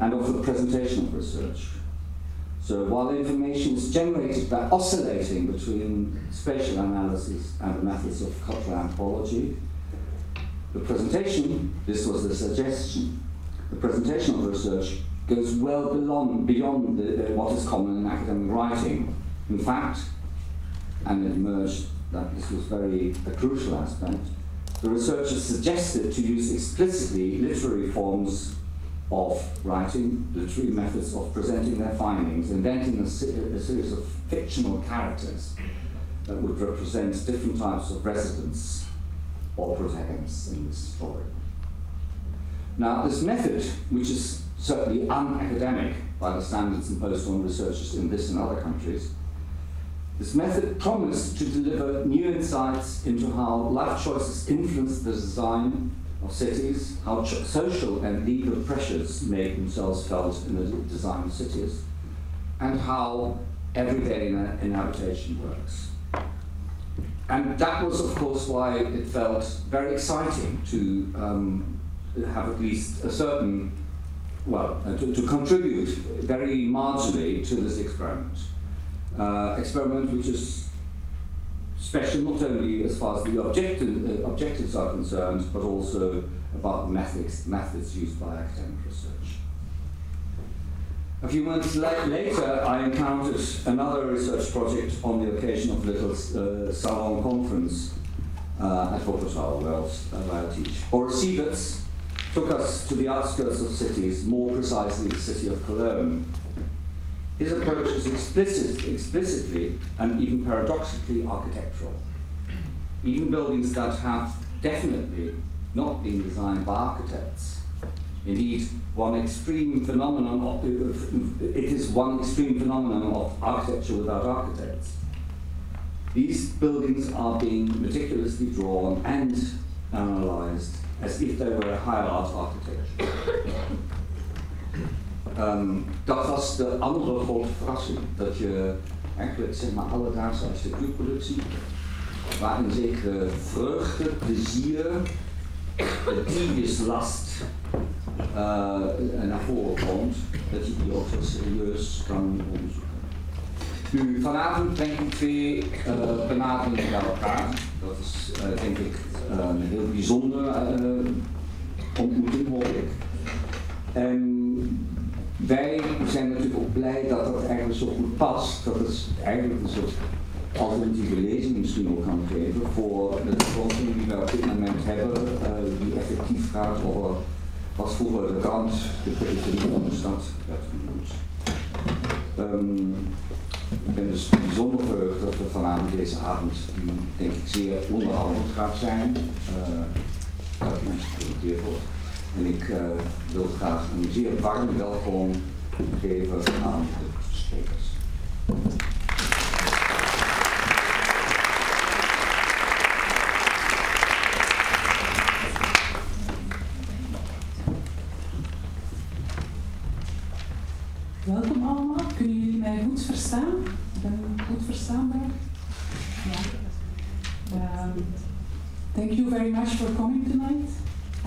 and of the presentation of research. So while the information is generated by oscillating between spatial analysis and the methods of cultural anthropology, the presentation, this was the suggestion, the presentation of research goes well beyond, beyond the, what is common in academic writing. In fact, and it emerged that this was very a crucial aspect, the researchers suggested to use explicitly literary forms of writing, literary methods of presenting their findings, inventing a, a series of fictional characters that would represent different types of residents or protagonists in this story. Now, this method, which is certainly unacademic by the standards imposed on researchers in this and other countries, this method promised to deliver new insights into how life choices influence the design of cities, how social and legal pressures make themselves felt in the design of cities, and how everyday inhabitation works. And that was, of course, why it felt very exciting to um, have at least a certain, well, uh, to, to contribute very marginally to this experiment uh, experiment which is special not only as far as the objective, uh, objectives are concerned, but also about methods, methods used by academic research. A few months la later, I encountered another research project on the occasion of the little uh, Salon conference uh, at Wuppertal, where, I teach. Boris Sieverts took us to the outskirts of cities, more precisely the city of Cologne, his approach is explicit, explicitly and even paradoxically architectural. Even buildings that have definitely not been designed by architects. Indeed, one extreme phenomenon of, it is one extreme phenomenon of architecture without architects. These buildings are being meticulously drawn and analyzed as if they were a high art architecture. Um, dat was de andere grote verrassing. Dat je eigenlijk zeg maar alledaagse architectuurproductie, waarin zekere vreugde, plezier, last uh, naar voren komt, dat je die ook zo serieus kan onderzoeken. Nu, vanavond denk ik twee uh, benaderingen bij elkaar. Dat is uh, denk ik een heel bijzondere ontmoeting, hoor ik. En wij zijn natuurlijk ook blij dat het eigenlijk zo goed past. Dat het eigenlijk een soort alternatieve lezing misschien ook kan geven voor de toekomsting die we op dit moment hebben, uh, die effectief gaat over wat vroeger de krant, de periferie van de stad werd genoemd. Um, ik ben dus bijzonder verheugd dat we vanavond deze avond, die denk ik zeer onderhoudend gaat zijn, uh, dat mensen gepresenteerd wordt. En ik uh, wil graag een zeer warm welkom geven aan de sprekers.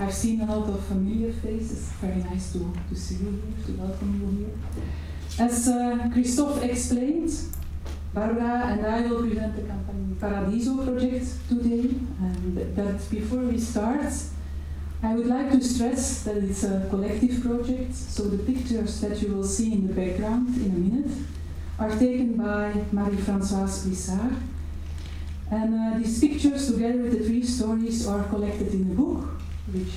I've seen a lot of familiar faces. Very nice to, to see you here, to welcome you here. As uh, Christophe explained, Barbara and I will present the Camping Paradiso project today. And but before we start, I would like to stress that it's a collective project, so the pictures that you will see in the background in a minute are taken by Marie-Françoise Plissard. And uh, these pictures, together with the three stories, are collected in a book which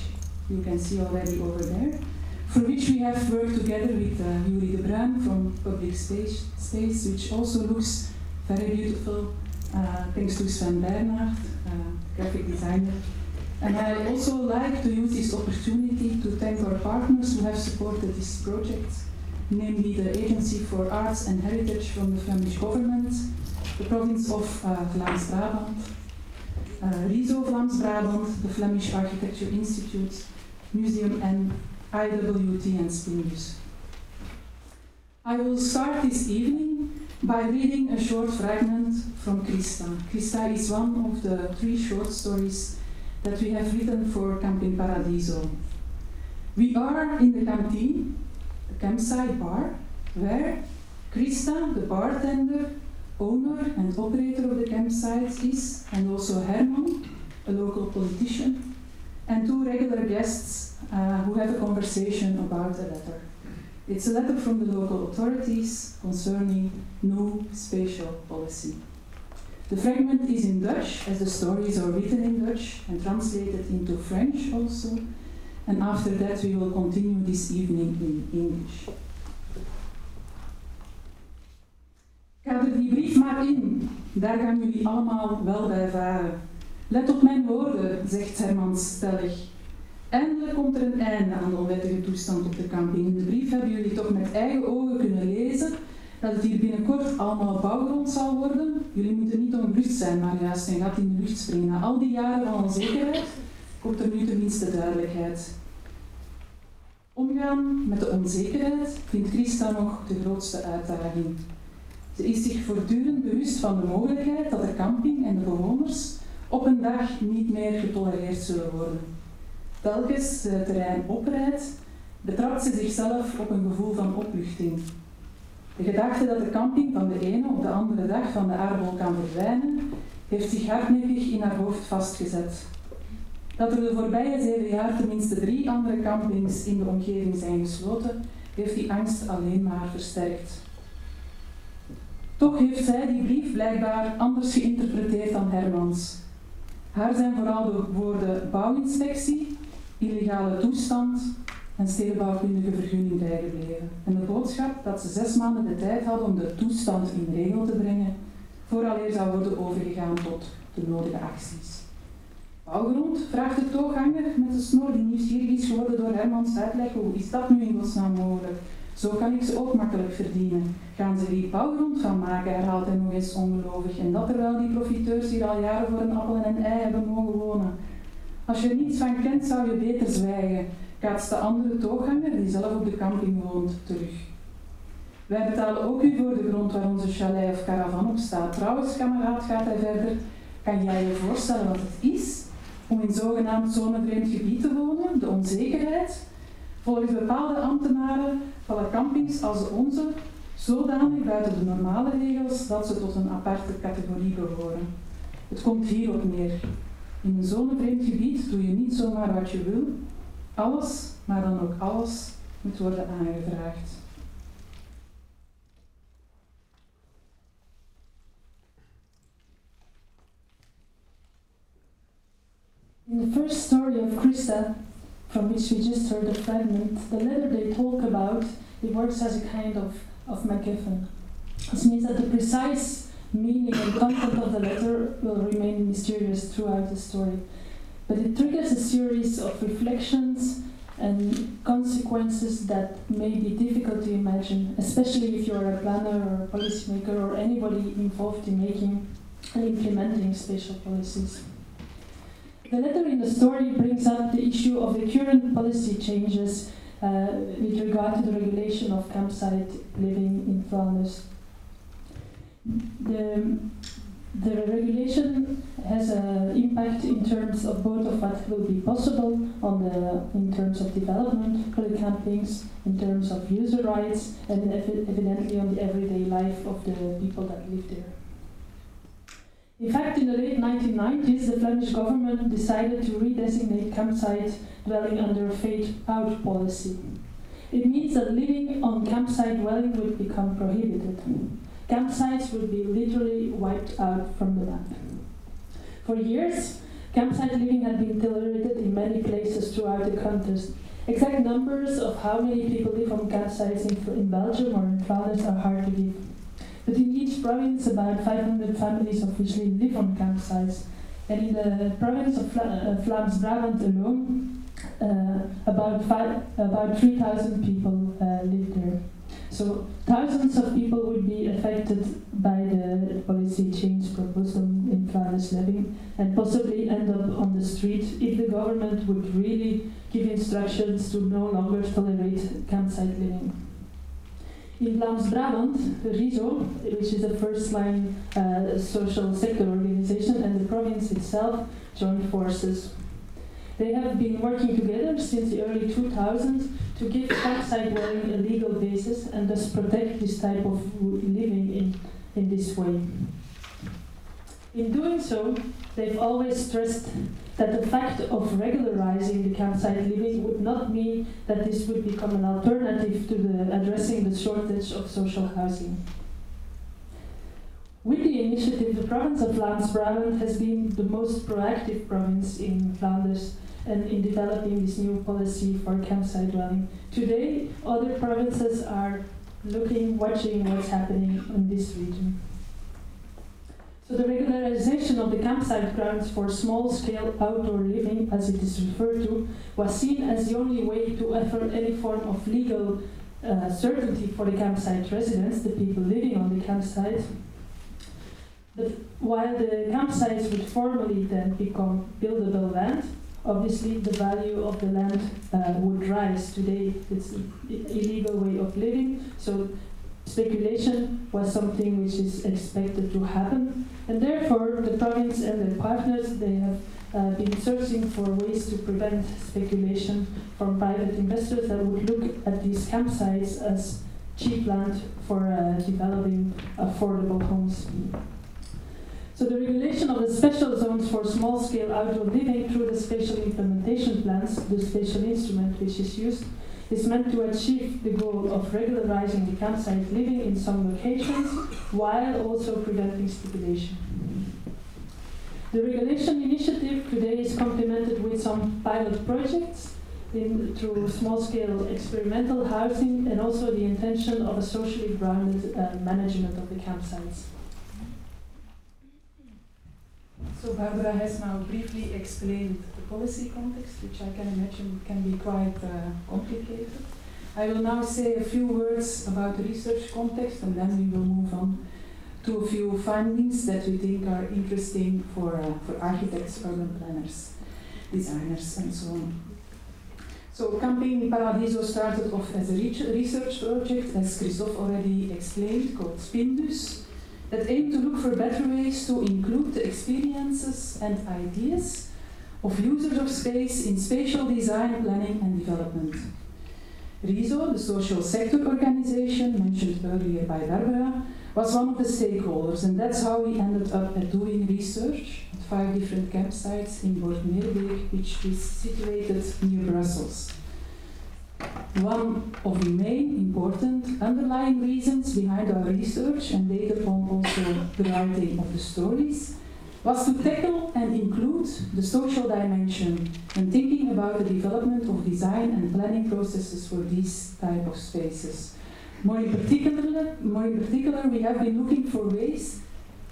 you can see already over there, for which we have worked together with uh, Yuri de Bruin from Public Space, Space, which also looks very beautiful, uh, thanks to Sven Bernhard, uh, graphic designer. And I also like to use this opportunity to thank our partners who have supported this project, namely the Agency for Arts and Heritage from the Flemish government, the province of uh, Vlaams-Brabant, Eh, RISO Vlaams Brabant, the Flemish Architecture Institute, Museum and IWT and Spindus. I will start this evening by reading a short fragment from Krista. Krista is one of the three short stories that we have written for Camping Paradiso. We are in the canteen, the campsite bar, where Krista, the bartender, owner and operator of the campsite is, and also Herman, a local politician, and two regular guests uh, who have a conversation about a letter. It's a letter from the local authorities concerning new spatial policy. The fragment is in Dutch, as the stories are written in Dutch and translated into French also, and after that we will continue this evening in English. Kader die brief maar in, daar gaan jullie allemaal wel bij varen. Let op mijn woorden, zegt Herman stellig. Eindelijk komt er een einde aan de onwettige toestand op de camping. In de brief hebben jullie toch met eigen ogen kunnen lezen dat het hier binnenkort allemaal bouwgrond zal worden. Jullie moeten niet ongerust zijn, maar juist een gat in de lucht springen. Na al die jaren van onzekerheid komt er nu tenminste duidelijkheid. Omgaan met de onzekerheid vindt Christa nog de grootste uitdaging. Ze is zich voortdurend bewust van de mogelijkheid dat de camping en de bewoners op een dag niet meer getolereerd zullen worden. Telkens ze het terrein oprijdt, betrapt ze zichzelf op een gevoel van opluchting. De gedachte dat de camping van de ene op de andere dag van de aardbol kan verdwijnen, heeft zich hardnekkig in haar hoofd vastgezet. Dat er de voorbije zeven jaar tenminste drie andere campings in de omgeving zijn gesloten, heeft die angst alleen maar versterkt. Toch heeft zij die brief blijkbaar anders geïnterpreteerd dan Hermans. Haar zijn vooral de woorden bouwinspectie, illegale toestand en stedenbouwkundige vergunning bijgebleven. En de boodschap dat ze zes maanden de tijd hadden om de toestand in regel te brengen, vooraleer zou worden overgegaan tot de nodige acties. Bouwgrond, vraagt de toeganger met de snor die nieuwsgierig is geworden door Hermans uitleg. Hoe is dat nu in godsnaam mogelijk? Zo kan ik ze ook makkelijk verdienen. Gaan ze die bouwgrond gaan maken, herhaalt hij nog eens ongelovig. En dat terwijl die profiteurs hier al jaren voor een appel en een ei hebben mogen wonen. Als je er niets van kent, zou je beter zwijgen, kaatst de andere toeganger, die zelf op de camping woont, terug. Wij betalen ook u voor de grond waar onze chalet of caravan op staat. Trouwens, kameraad, gaat hij verder, kan jij je voorstellen wat het is om in zogenaamd zonevreemd gebied te wonen, de onzekerheid, Volgens bepaalde ambtenaren vallen campings als onze zodanig buiten de normale regels dat ze tot een aparte categorie behoren. Het komt hierop neer. In een zonevreemd gebied doe je niet zomaar wat je wil. Alles, maar dan ook alles, moet worden aangevraagd. In the first story of Krista, from which we just heard a fragment, the letter they talk about, it works as a kind of, of MacGuffin. This means that the precise meaning and content of the letter will remain mysterious throughout the story. But it triggers a series of reflections and consequences that may be difficult to imagine, especially if you're a planner or a policymaker or anybody involved in making and implementing spatial policies. The letter in the story brings up the issue of the current policy changes uh, with regard to the regulation of campsite living in Flanders. The, the regulation has an impact in terms of both of what will be possible on the in terms of development for the campings, in terms of user rights, and ev- evidently on the everyday life of the people that live there. In fact, in the late 1990s, the Flemish government decided to redesignate campsite dwelling under a fade out policy. It means that living on campsite dwelling would become prohibited. Campsites would be literally wiped out from the map. For years, campsite living had been tolerated in many places throughout the country. Exact numbers of how many people live on campsites in, in Belgium or in Flanders are hard to give. But in each province, about 500 families officially live on campsites. And in the province of Fla- uh, Vlaams Brabant alone, uh, about, five, about 3,000 people uh, live there. So thousands of people would be affected by the policy change proposed in Flanders living and possibly end up on the street if the government would really give instructions to no longer tolerate campsite living. In Vlaams Brabant, the RISO, which is a first line uh, social sector organization, and the province itself joined forces. They have been working together since the early 2000s to give campsite dwelling a legal basis and thus protect this type of living in, in this way. In doing so, they've always stressed that the fact of regularizing the campsite living would not mean that this would become an alternative to the addressing the shortage of social housing. With the initiative, the province of Vlaams-Brabant has been the most proactive province in Flanders and in developing this new policy for campsite dwelling. Today, other provinces are looking, watching what's happening in this region. So the regularization of the campsite grounds for small-scale outdoor living, as it is referred to, was seen as the only way to offer any form of legal uh, certainty for the campsite residents, the people living on the campsite. But while the campsites would formally then become buildable land, obviously the value of the land uh, would rise. Today it's an illegal way of living, so speculation was something which is expected to happen, and therefore the province and their partners they have uh, been searching for ways to prevent speculation from private investors that would look at these campsites as cheap land for uh, developing affordable homes. So the regulation of the special zones for small-scale outdoor living through the spatial implementation plans, the spatial instrument which is used, is meant to achieve the goal of regularizing the campsite living in some locations while also preventing speculation. The regulation initiative today is complemented with some pilot projects in, through small-scale experimental housing and also the intention of a socially grounded uh, management of the campsites. So Barbara has now briefly explained policy context, which I can imagine can be quite uh, complicated. I will now say a few words about the research context and then we will move on to a few findings that we think are interesting for, uh, for architects, urban planners, designers and so on. So Camping Paradiso started off as a research project, as Christophe already explained, called Spindus, that aim to look for better ways to include the experiences and ideas of users of space in spatial design, planning and development. RISO, the social sector organization mentioned earlier by Barbara, was one of the stakeholders and that's how we ended up at doing research at five different campsites in Boortmeerbeek, which is situated near Brussels. One of the main important underlying reasons behind our research and later on also the writing of the stories was to tackle and include the social dimension when thinking about the development of design and planning processes for these type of spaces. More in particular, more in particular we have been looking for ways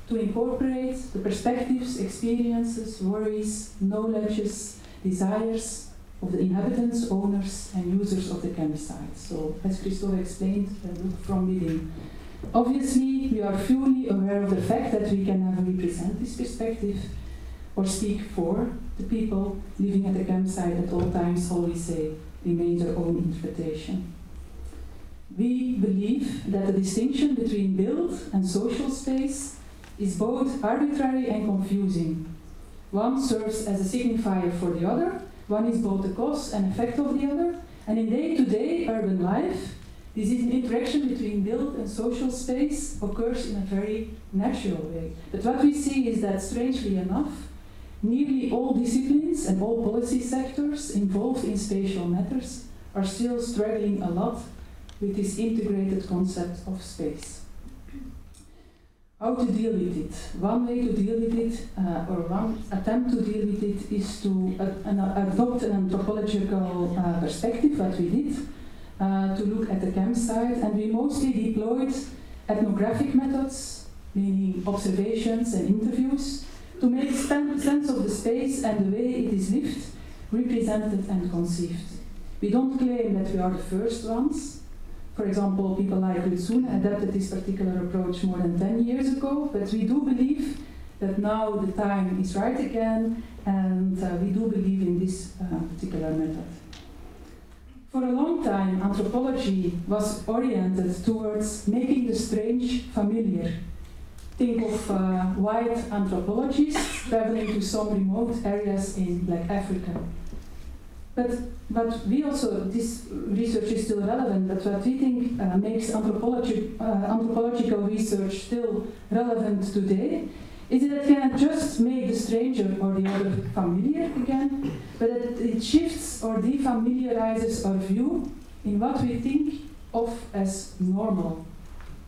to incorporate the perspectives, experiences, worries, knowledges, desires of the inhabitants, owners, and users of the campsite. So, as Christophe explained, from within. Obviously, we are fully aware of the fact that we can never represent this perspective or speak for the people living at the campsite at all times, always say, remains our own interpretation. We believe that the distinction between built and social space is both arbitrary and confusing. One serves as a signifier for the other, one is both the cause and effect of the other, and in day-to-day urban life, this interaction between built and social space occurs in a very natural way. But what we see is that, strangely enough, nearly all disciplines and all policy sectors involved in spatial matters are still struggling a lot with this integrated concept of space. How to deal with it? One way to deal with it, uh, or one attempt to deal with it, is to adopt an anthropological uh, perspective, what we did, uh, to look at the campsite, and we mostly deployed ethnographic methods, meaning observations and interviews, to make sense of the space and the way it is lived, represented and conceived. We don't claim that we are the first ones, for example, people like Lutsun adapted this particular approach more than 10 years ago, but we do believe that now the time is right again, and uh, we do believe in this uh, particular method. For a long time, anthropology was oriented towards making the strange familiar. Think of uh, white anthropologists traveling to some remote areas in Black Africa. But but we also this research is still relevant. But what we think uh, makes anthropology, uh, anthropological research still relevant today is that it can just make the stranger or the other familiar again, but it, it shifts or defamiliarizes our view in what we think of as normal.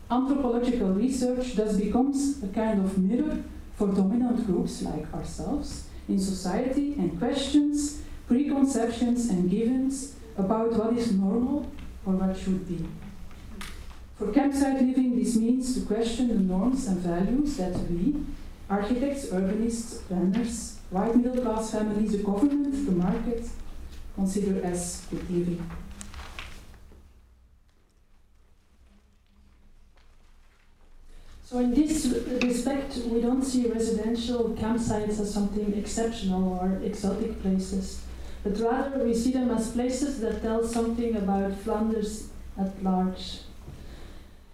Anthropological research thus becomes a kind of mirror for dominant groups like ourselves in society and questions preconceptions and givens about what is normal or what should be. For campsite living, this means to question the norms and values that we, architects, urbanists, planners, white middle class families, the government, the market, consider as good living. So in this respect, we don't see residential campsites as something exceptional or exotic places, but rather we see them as places that tell something about Flanders at large.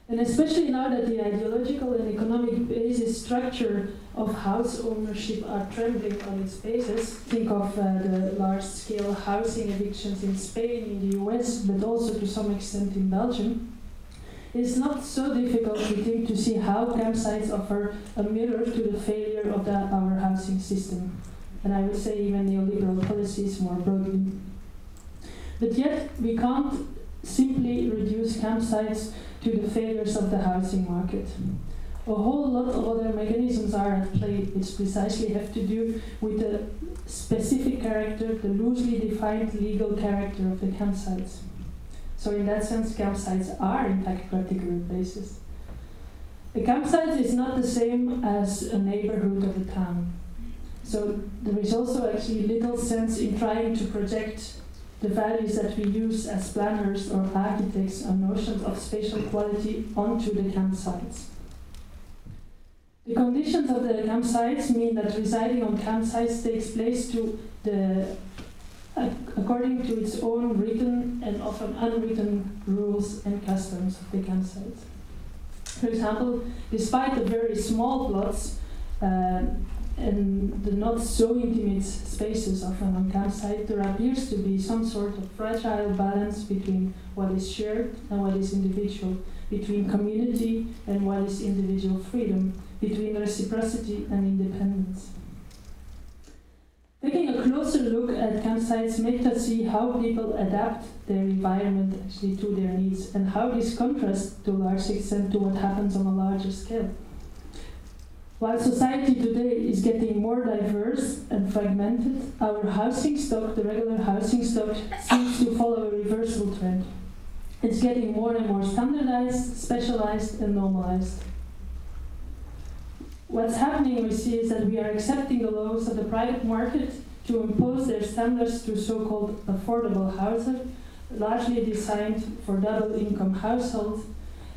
And especially now that the ideological and economic basis structure of house ownership are trembling on its basis, think of uh, the large scale housing evictions in Spain, in the US, but also to some extent in Belgium, it's not so difficult, think, to see how campsites offer a mirror to the failure of the, our housing system. And I would say even neoliberal policies more broadly. But yet, we can't simply reduce campsites to the failures of the housing market. A whole lot of other mechanisms are at play, which precisely have to do with the specific character, the loosely defined legal character of the campsites. So in that sense, campsites are in fact particular places. A campsite is not the same as a neighborhood of a town. So there is also actually little sense in trying to project the values that we use as planners or architects or notions of spatial quality onto the campsites. The conditions of the campsites mean that residing on campsites takes place to the according to its own written and often unwritten rules and customs of the campsite. For example, despite the very small plots uh, and the not so intimate spaces of a campsite, there appears to be some sort of fragile balance between what is shared and what is individual, between community and what is individual freedom, between reciprocity and independence. Taking a closer look at campsites makes us see how people adapt their environment actually to their needs and how this contrasts to a large extent to what happens on a larger scale. While society today is getting more diverse and fragmented, our housing stock, the regular housing stock, seems to follow a reversible trend. It's getting more and more standardized, specialized, and normalized what's happening we see is that we are accepting the laws of the private market to impose their standards to so-called affordable housing, largely designed for double-income households.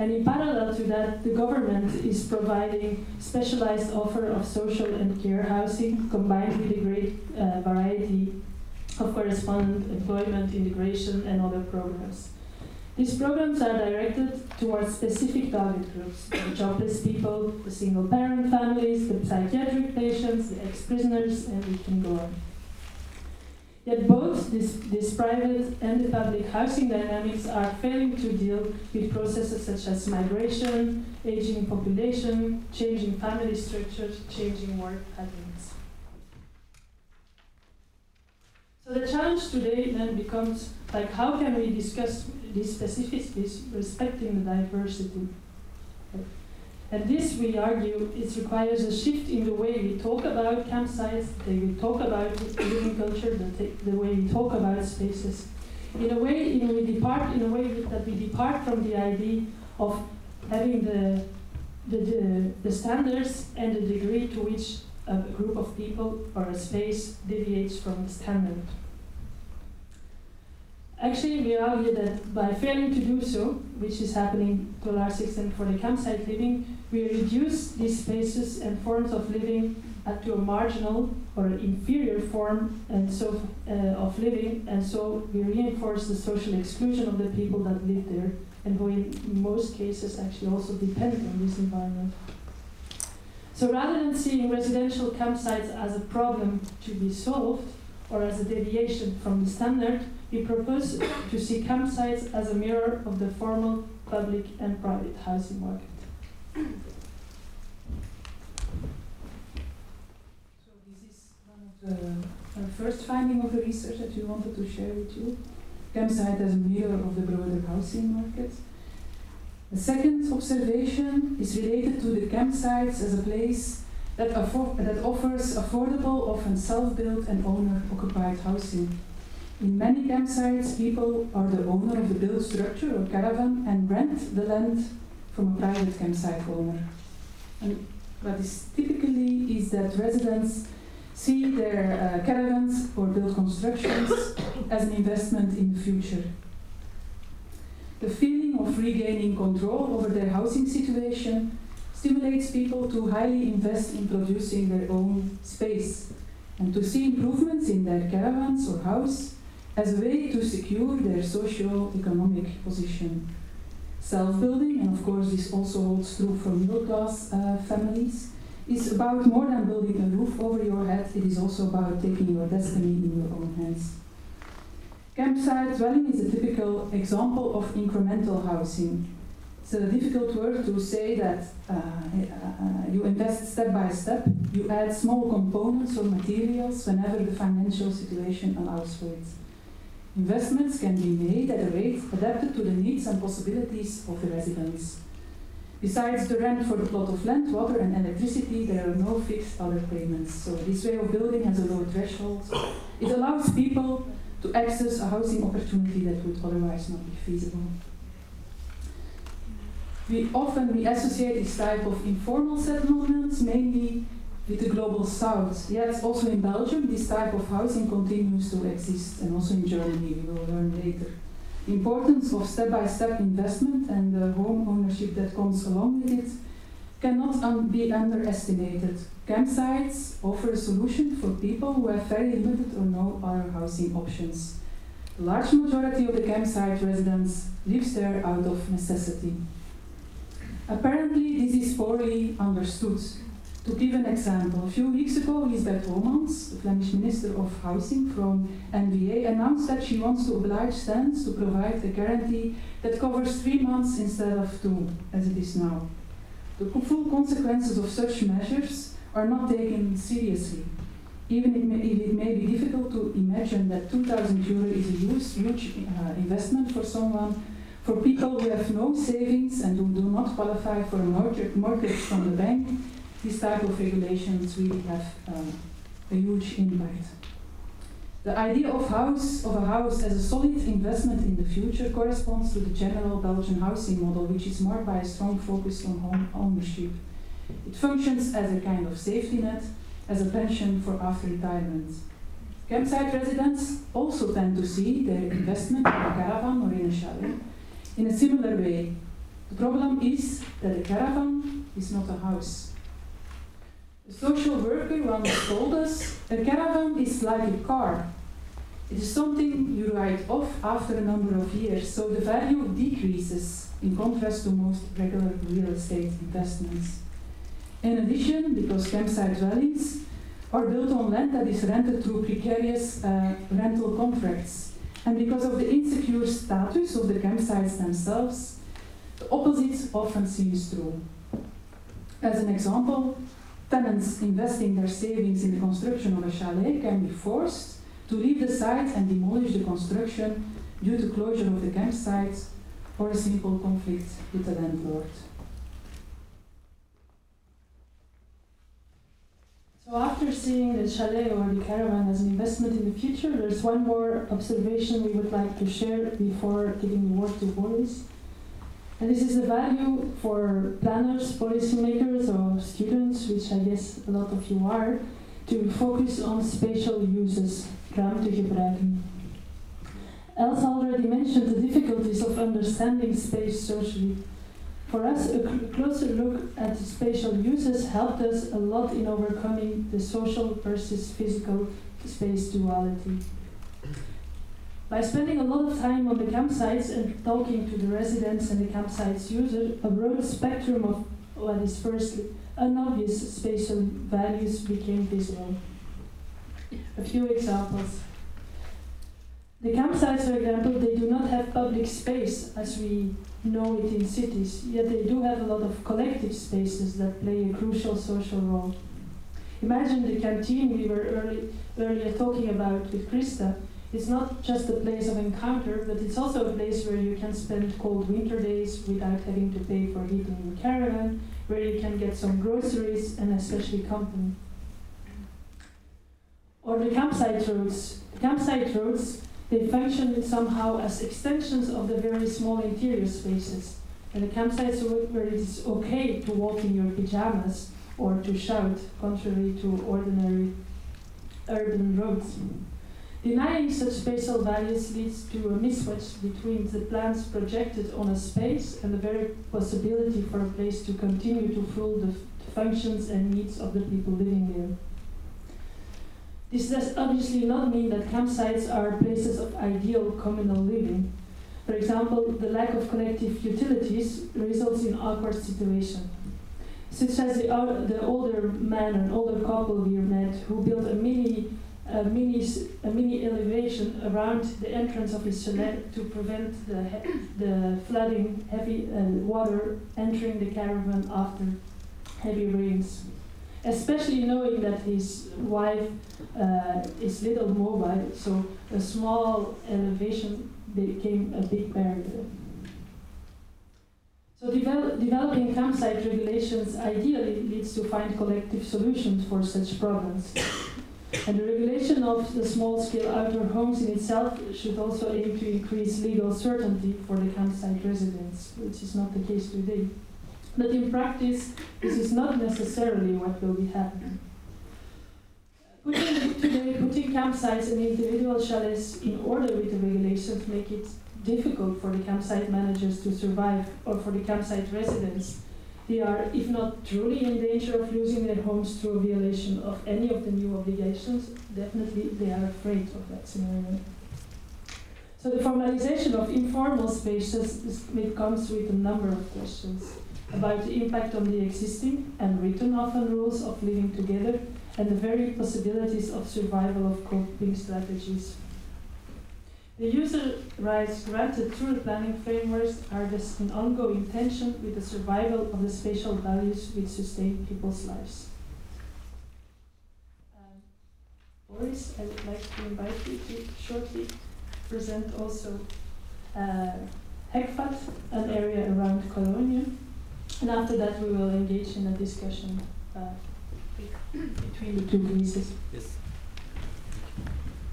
And in parallel to that, the government is providing specialized offer of social and care housing combined with a great uh, variety of correspondent employment, integration, and other programs. These programs are directed towards specific target groups, the jobless people, the single parent families, the psychiatric patients, the ex-prisoners, and we can go on. Yet both this, this private and the public housing dynamics are failing to deal with processes such as migration, aging population, changing family structures, changing work patterns. So the challenge today then becomes like how can we discuss these specificities respecting the diversity? And this, we argue, it requires a shift in the way we talk about campsites, the way we talk about living culture, the, the way we talk about spaces. In a way, in we depart, in a way that we depart from the idea of having the, the, the, the standards and the degree to which a group of people or a space deviates from the standard. Actually, we argue that by failing to do so, which is happening to a large extent for the campsite living, we reduce these spaces and forms of living to a marginal or inferior form and so uh, of living, and so we reinforce the social exclusion of the people that live there, and who in most cases actually also depend on this environment. So rather than seeing residential campsites as a problem to be solved, or as a deviation from the standard, we propose to see campsites as a mirror of the formal public and private housing market. So this is one of the uh, first finding of the research that we wanted to share with you. Campsite as a mirror of the broader housing market. The second observation is related to the campsites as a place that, that offers affordable, often self-built and owner-occupied housing. In many campsites, people are the owner of the built structure or caravan and rent the land from a private campsite owner. And what is typically is that residents see their uh, caravans or built constructions as an investment in the future. The feeling of regaining control over their housing situation stimulates people to highly invest in producing their own space and to see improvements in their caravans or house as a way to secure their socio-economic position. Self-building, and of course this also holds true for middle-class uh, families, is about more than building a roof over your head, it is also about taking your destiny in your own hands. Campsite dwelling is a typical example of incremental housing. It's a difficult word to say that uh, uh, you invest step by step, you add small components or materials whenever the financial situation allows for it. Investments can be made at a rate adapted to the needs and possibilities of the residents. Besides the rent for the plot of land, water and electricity, there are no fixed other payments. So this way of building has a low threshold. It allows people to access a housing opportunity that would otherwise not be feasible. We often we associate this type of informal settlements mainly with the global south. Yet also in Belgium this type of housing continues to exist and also in Germany we will learn later. Importance of step-by-step -step investment and the home ownership that comes along with it cannot un be underestimated. Campsites offer a solution for people who have very limited or no other housing options. The large majority of the campsite residents lives there out of necessity. Apparently, this is poorly understood. To give an example, a few weeks ago, Liesbeth Homans, the Flemish Minister of Housing from N-VA, announced that she wants to oblige Stans to provide a guarantee that covers three months instead of two, as it is now. The full consequences of such measures are not taken seriously. Even if it may be difficult to imagine that 2,000 euro is a huge, huge uh, investment for someone, for people who have no savings and who do not qualify for a mortgage from the bank, these type of regulations really have um, a huge impact. The idea of house of a house as a solid investment in the future corresponds to the general Belgian housing model, which is marked by a strong focus on home ownership. It functions as a kind of safety net, as a pension for after retirement. Campsite residents also tend to see their investment in a caravan or in a chalet in a similar way. The problem is that a caravan is not a house. A social worker once told us a caravan is like a car. It is something you write off after a number of years, so the value decreases in contrast to most regular real estate investments. In addition, because campsite dwellings are built on land that is rented through precarious uh, rental contracts, and because of the insecure status of the campsites themselves, the opposite often seems true. As an example, tenants investing their savings in the construction of a chalet can be forced to leave the site and demolish the construction due to closure of the campsite or a simple conflict with the landlord. So after seeing the chalet or the caravan as an investment in the future, there's one more observation we would like to share before giving the word to Boris. And this is the value for planners, policymakers, or students, which I guess a lot of you are, to focus on spatial uses, ruimte gebruiken. Els already mentioned the difficulties of understanding space socially. For us, a closer look at spatial uses helped us a lot in overcoming the social versus physical space duality. By spending a lot of time on the campsites and talking to the residents and the campsites users, a broad spectrum of what is firstly unobvious spatial values became visible. a few examples. The campsites, for example, they do not have public space as we know it in cities, yet they do have a lot of collective spaces that play a crucial social role. Imagine the canteen we were early, earlier talking about with Krista. It's not just a place of encounter, but it's also a place where you can spend cold winter days without having to pay for heating your caravan, where you can get some groceries and especially company. Or the campsite roads. Campsite roads they function somehow as extensions of the very small interior spaces. And the campsites where it is okay to walk in your pajamas or to shout, contrary to ordinary urban roads. Denying such spatial values leads to a mismatch between the plans projected on a space and the very possibility for a place to continue to fulfill the functions and needs of the people living there. This does obviously not mean that campsites are places of ideal communal living. For example, the lack of collective utilities results in awkward situations. Such as the, the older man and older couple we met who built a mini, a mini, a mini elevation around the entrance of his chalet to prevent the, the flooding heavy uh, water entering the caravan after heavy rains especially knowing that his wife uh, is little mobile, so a small elevation became a big barrier. So devel developing campsite regulations ideally leads to find collective solutions for such problems. And the regulation of the small-scale outdoor homes in itself should also aim to increase legal certainty for the campsite residents, which is not the case today. But in practice, this is not necessarily what will be happening. Putting, today, putting campsites and individual chalets in order with the regulations make it difficult for the campsite managers to survive or for the campsite residents. They are, if not truly in danger of losing their homes through violation of any of the new obligations, definitely they are afraid of that scenario. So the formalization of informal spaces is, it comes with a number of questions about the impact on the existing and written often rules of living together and the very possibilities of survival of coping strategies. The user rights granted through the planning frameworks are thus in ongoing tension with the survival of the spatial values which sustain people's lives. Um, Boris, I would like to invite you to shortly present also uh, Heckpfad, an area around Cologne. And after that, we will engage in a discussion uh, between the two pieces. Yes.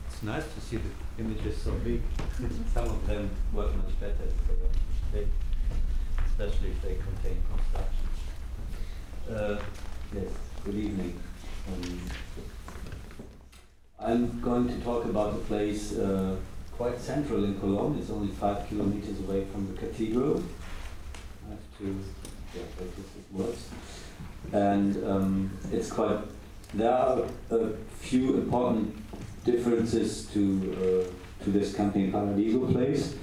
It's nice to see the images so big. Some of them work much better if they are big, especially if they contain construction. Uh, yes, good evening. Um, I'm going to talk about a place uh, quite central in Cologne. It's only five kilometers away from the cathedral. I have to yeah, it works. And um, it's quite, there are a few important differences to, uh, to this Camping Paradiso place.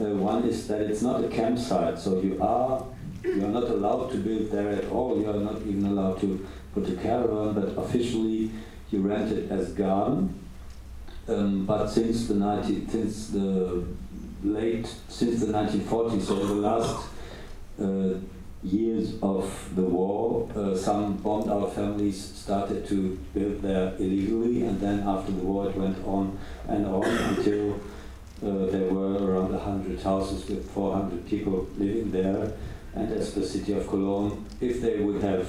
Uh, one is that it's not a campsite, so you are you are not allowed to build there at all. You are not even allowed to put a caravan, but officially you rent it as garden. Um, but since the 90, since the late since the 1940s, so the last uh, years of the war, uh, some bombed our families started to build there illegally, and then after the war it went on and on until uh, there were around 100 houses with 400 people living there. And as the city of Cologne, if they would have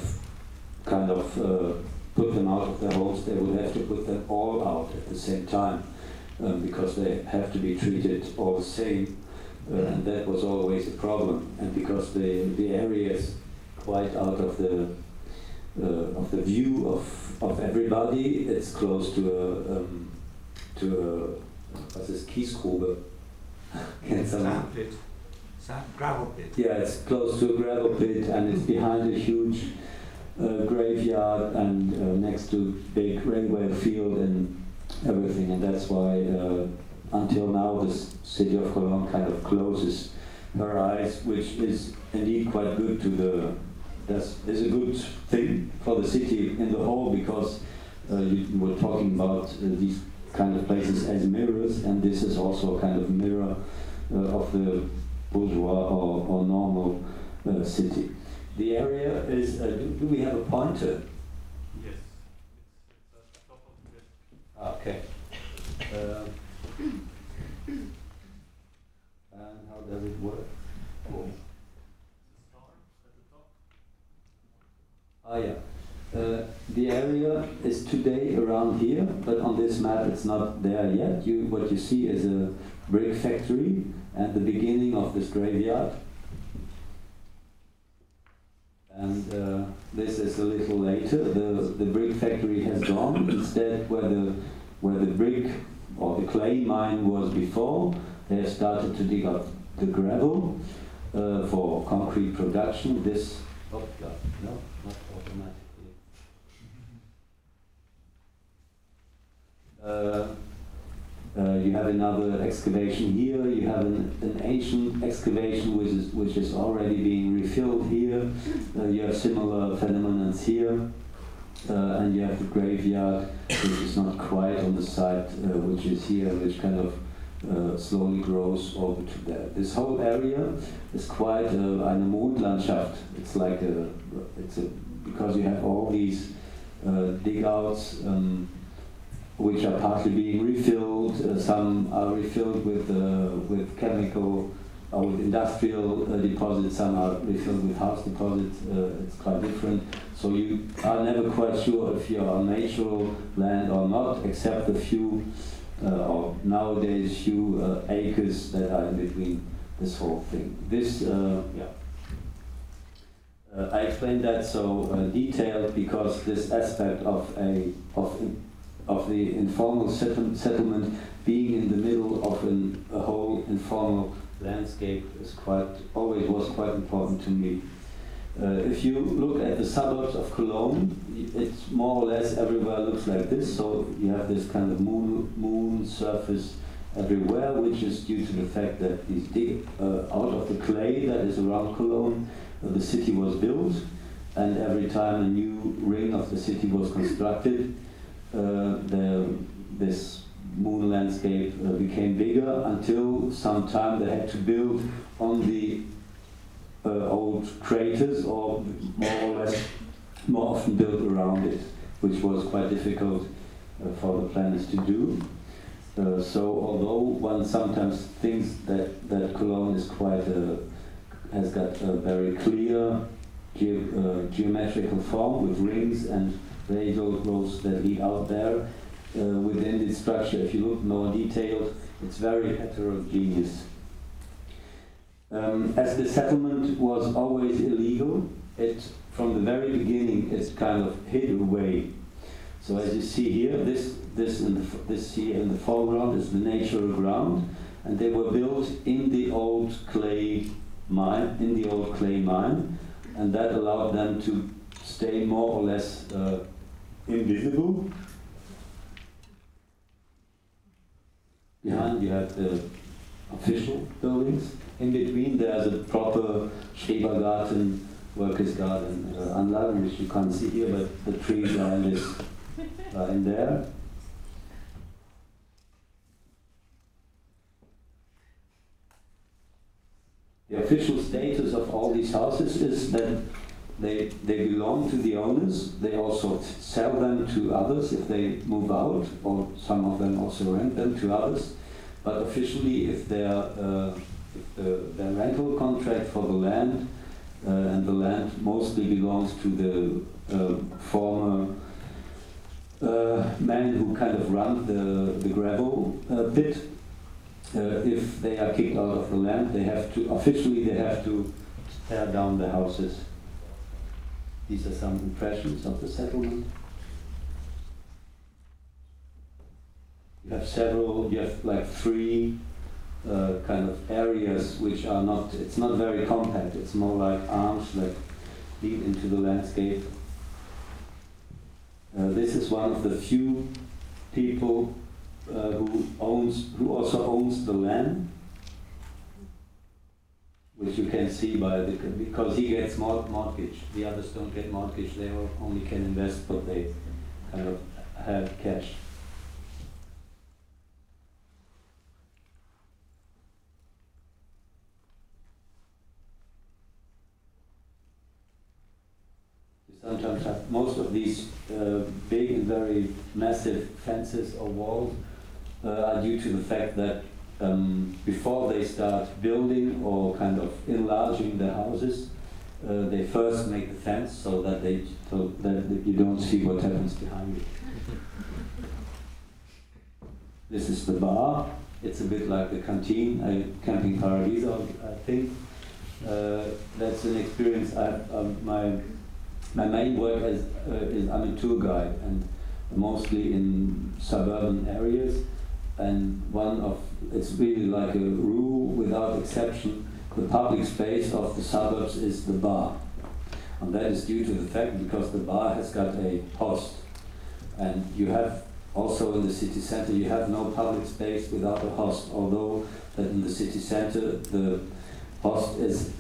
kind of uh, put them out of their homes, they would have to put them all out at the same time um, because they have to be treated all the same and that was always a problem. And because the the area is quite out of the uh, of the view of of everybody, it's close to a um, to a what's this Kiesgrube? Pit. Sand, gravel pit. Yeah, it's close to a gravel pit, and it's behind a huge uh, graveyard and uh, next to big railway field and everything, and that's why uh, until now the city of Cologne kind of closes her eyes, which is indeed quite good to the, that's is a good thing for the city in the whole because uh, you were talking about uh, these kind of places as mirrors, and this is also a kind of mirror uh, of the bourgeois or, or normal uh, city. The area is, uh, do, do we have a pointer? Yes. It's at the top of the Ah, Okay. And how does it work? Oh. Ah, yeah. Uh, the area is today around here, but on this map it's not there yet. You, what you see is a brick factory and the beginning of this graveyard. And uh, this is a little later. The, the brick factory has gone. Instead, where the, where the brick or the clay mine was before, they started to dig up the gravel uh, for concrete production. This, oh, God, no, not automatically. Uh, uh, you have another excavation here. You have an, an ancient excavation which is which is already being refilled here. Uh, you have similar phenomena here, uh, and you have the graveyard, which is not quite on the site, uh, which is here, which kind of uh, slowly grows over to there. This whole area is quite a, eine Mondlandschaft. It's like a, it's a because you have all these uh, dig. Um, which are partly being refilled. Uh, some are refilled with uh, with chemical or with industrial uh, deposits. Some are refilled with house deposits. Uh, it's quite different. So you are never quite sure if you're on natural land or not, except a few, uh, or nowadays few uh, acres that are in between this whole thing. This, yeah. I explained that so detailed because this aspect of a of of the informal settle settlement being in the middle of an, a whole informal landscape is quite always was quite important to me. Uh, if you look at the suburbs of Cologne, it's more or less everywhere looks like this. So you have this kind of moon, moon surface everywhere, which is due to the fact that these dig uh, out of the clay that is around Cologne, uh, the city was built, and every time a new ring of the city was constructed, uh, the, this moon landscape uh, became bigger until some time they had to build on the uh, old craters or more or less more often built around it, which was quite difficult uh, for the planners to do. Uh, so although one sometimes thinks that, that Cologne is quite a, has got a very clear ge uh, geometrical form with rings and radial roads that lead out there. Uh, within its structure, if you look more detailed, it's very heterogeneous. Um, as the settlement was always illegal, it from the very beginning is kind of hid away. So as you see here, this this in the, this here in the foreground is the natural ground, and they were built in the old clay mine, in the old clay mine, and that allowed them to stay more or less uh, invisible. Behind you have the official buildings. In between there's a proper Schrebergarten, workers' garden uh, Anlage, which you can't see here, but the trees are in, this, are in there. The official status of all these houses is that they, they belong to the owners. They also sell them to others if they move out, or some of them also rent them to others. But officially, if, uh, if the, their rental contract for the land, uh, and the land mostly belongs to the uh, former uh, men who kind of run the, the gravel uh, pit, uh, if they are kicked out of the land, they have to, officially they have to tear down the houses. These are some impressions of the settlement. You have several, you have like three uh, kind of areas which are not, it's not very compact, it's more like arms that lead into the landscape. Uh, this is one of the few people uh, who owns, who also owns the land which you can see by the, because he gets mortgage. The others don't get mortgage, they only can invest, but they kind of have cash. You sometimes have most of these uh, big and very massive fences or walls uh, are due to the fact that um, before they start building or kind of enlarging the houses, uh, they first make the fence so that they so that you don't see what happens behind it. This is the bar. It's a bit like the canteen, uh, Camping Paradiso, I think. Uh, that's an experience. I, um, my my main work is, uh, is I'm a tour guide and mostly in suburban areas. And one of it's really like a rule without exception the public space of the suburbs is the bar. And that is due to the fact because the bar has got a host. And you have also in the city center, you have no public space without a host, although that in the city center, the host is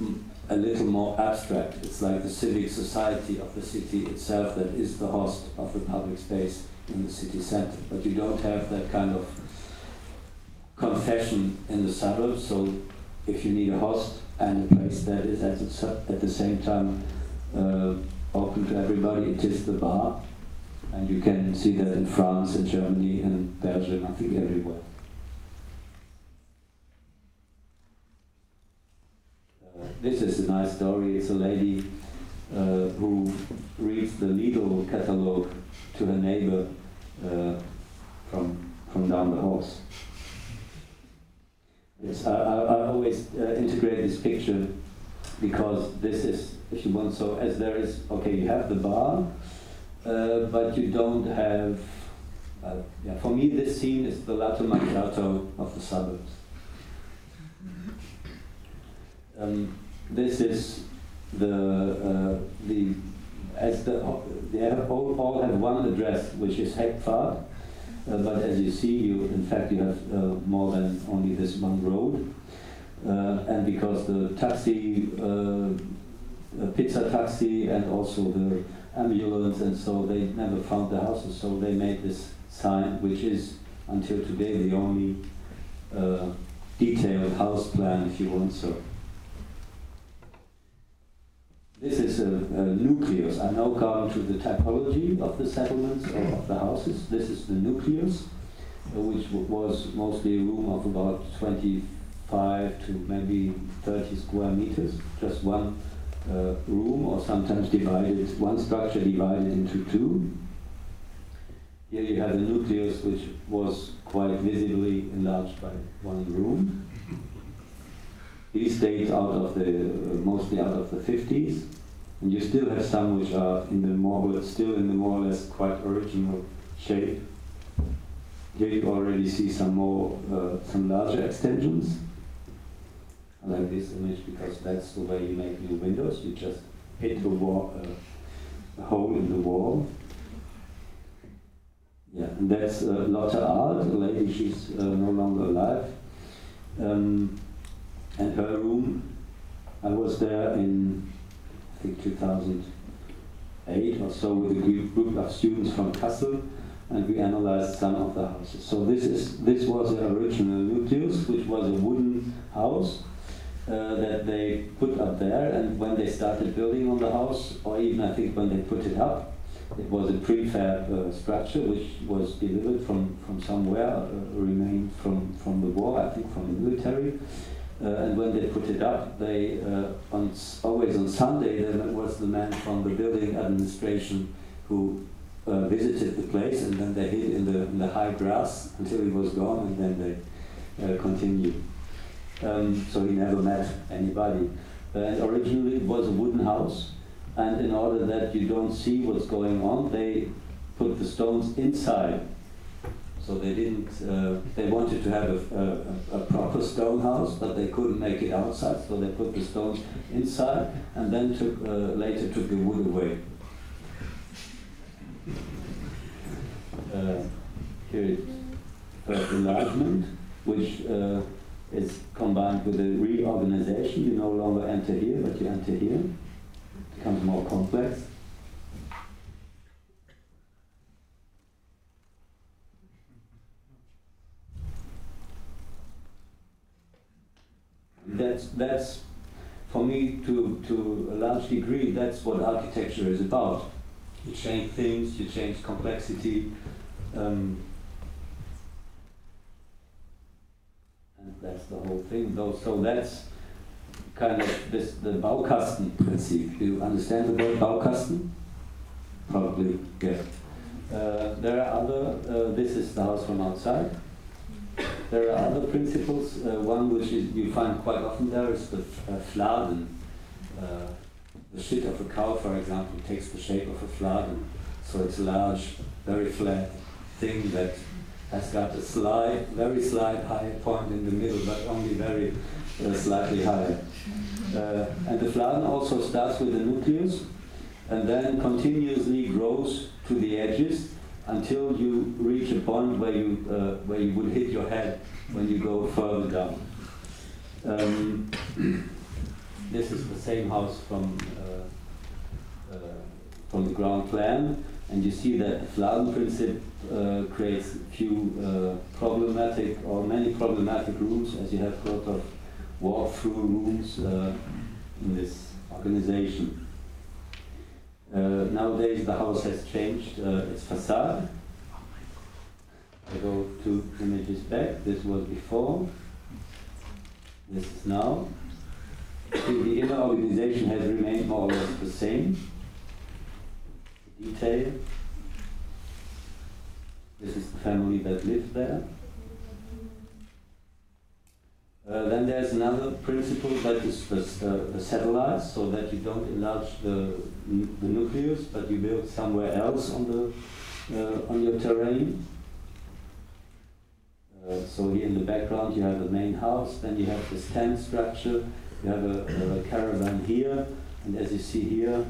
a little more abstract. It's like the civic society of the city itself that is the host of the public space in the city center. But you don't have that kind of confession in the suburbs, so if you need a host and a place that is at the, at the same time uh, open to everybody, it is the bar. And you can see that in France and Germany and Belgium, I think everywhere. Uh, this is a nice story. It's a lady uh, who reads the Lidl catalog to her neighbor uh, from, from down the house. Yes, I, I, always uh, integrate this picture because this is, if you want, so as there is, okay, you have the bar, uh, but you don't have, uh, yeah, for me this scene is the latte macchiato of the suburbs. Um, this is the, uh, the, as the, they have all, all have one address, which is Heckpfad, uh, but as you see, you in fact you have uh, more than only this one road, uh, and because the taxi, pizza taxi, and also the ambulance, and so they never found the houses, so they made this sign, which is until today the only detailed house plan, if you want so. This is a, a, nucleus. I now come to the typology of the settlements or of the houses. This is the nucleus, uh, which was mostly a room of about 25 to maybe 30 square meters, just one uh, room, or sometimes divided, one structure divided into two. Here you have the nucleus, which was quite visibly enlarged by one room. These dates out of the, mostly out of the 50s. And you still have some which are in the more, still in the more or less quite original shape. Here you already see some more, uh, some larger extensions. I like this image because that's the way you make new windows. You just hit a, wall, uh, a hole in the wall. Yeah, and that's uh, Lotte Art, a lady, she's uh, no longer alive. Um, and her room. I was there in, I think, 2008 or so with a group of students from Kassel, and we analyzed some of the houses. So this is this was the original nucleus, which was a wooden house uh, that they put up there, and when they started building on the house, or even I think when they put it up, it was a prefab uh, structure which was delivered from, from somewhere, uh, remained from, from the war, I think from the military. Uh, and when they put it up, they uh, on, always on Sunday there was the man from the building administration who uh, visited the place, and then they hid in the, in the high grass until he was gone, and then they continued. Um, so he never met anybody. And originally it was a wooden house, and in order that you don't see what's going on, they put the stones inside so they didn't, uh, they wanted to have a, a, a, proper stone house, but they couldn't make it outside, so they put the stones inside and then took, uh, later took the wood away. Uh, here is first enlargement, which uh, is combined with a reorganization. You no longer enter here, but you enter here. It becomes more complex. That's that's for me to, to a large degree, that's what architecture is about. You change things, you change complexity, um, and that's the whole thing. Though, so that's kind of this the Baukastenprinzip. Do you understand the word Baukasten? Probably, yeah. Uh, there are other, uh, this is the house from outside. There are other principles. Uh, one which you find quite often there is the uh, fladen. Uh, the shit of a cow, for example, takes the shape of a fladen. So it's a large, very flat thing that has got a slight, very slight high point in the middle, but only very uh, slightly higher. Uh, and the fladen also starts with the nucleus and then continuously grows to the edges until you reach a point where you, uh, where you would hit your head when you go further down. Um, this is the same house from, uh, uh, from the ground plan, and you see that the Fladen principle uh, creates few uh, problematic or many problematic rooms, as you have a lot of walk-through rooms uh, in this organization. Uh, nowadays the house has changed uh, its facade. I go two images back. This was before. This is now. The inner organization has remained more or less the same. The Detail. This is the family that lived there. Uh, then there's another principle that is the, the satellites, so that you don't enlarge the, the nucleus, but you build somewhere else on the uh, on your terrain. Uh, so here in the background you have the main house, then you have this tent structure, you have a, a caravan here, and as you see here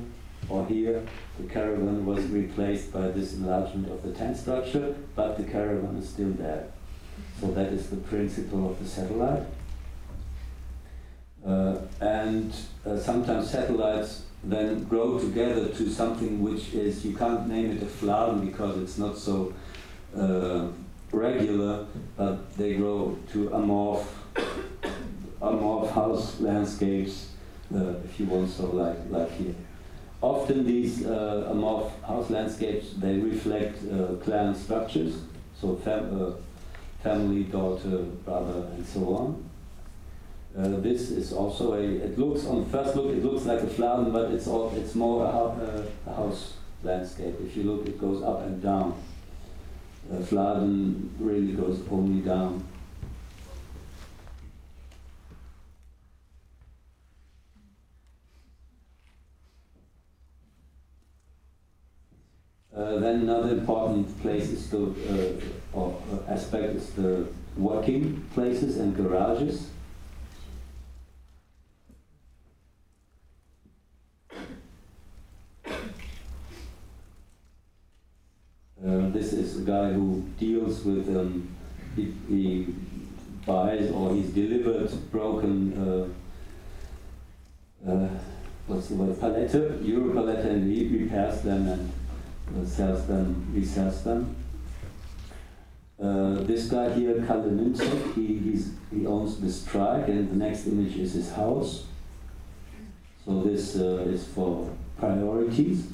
or here, the caravan was replaced by this enlargement of the tent structure, but the caravan is still there. So that is the principle of the satellite. Uh, and uh, sometimes satellites then grow together to something which is, you can't name it a fladen because it's not so uh, regular, but they grow to amorph, amorph house landscapes, uh, if you want, so like, like here. Often these uh, amorph house landscapes, they reflect uh, clan structures, so fam family, daughter, brother, and so on. Uh, this is also a, it looks, on first look, it looks like a fladen, but it's, all, it's more a, uh, a, house landscape. If you look, it goes up and down. Uh, fladen really goes only down. Uh, then another important place is the, uh, or uh, aspect is the working places and garages. Uh, this is a guy who deals with, um, he, he, buys or he's delivered broken, uh, uh, what's the word, palette, Euro palette, and he repairs them and uh, sells them, resells them. Uh, this guy here, Kalle he, he owns this strike, and the next image is his house. So this uh, is for priorities.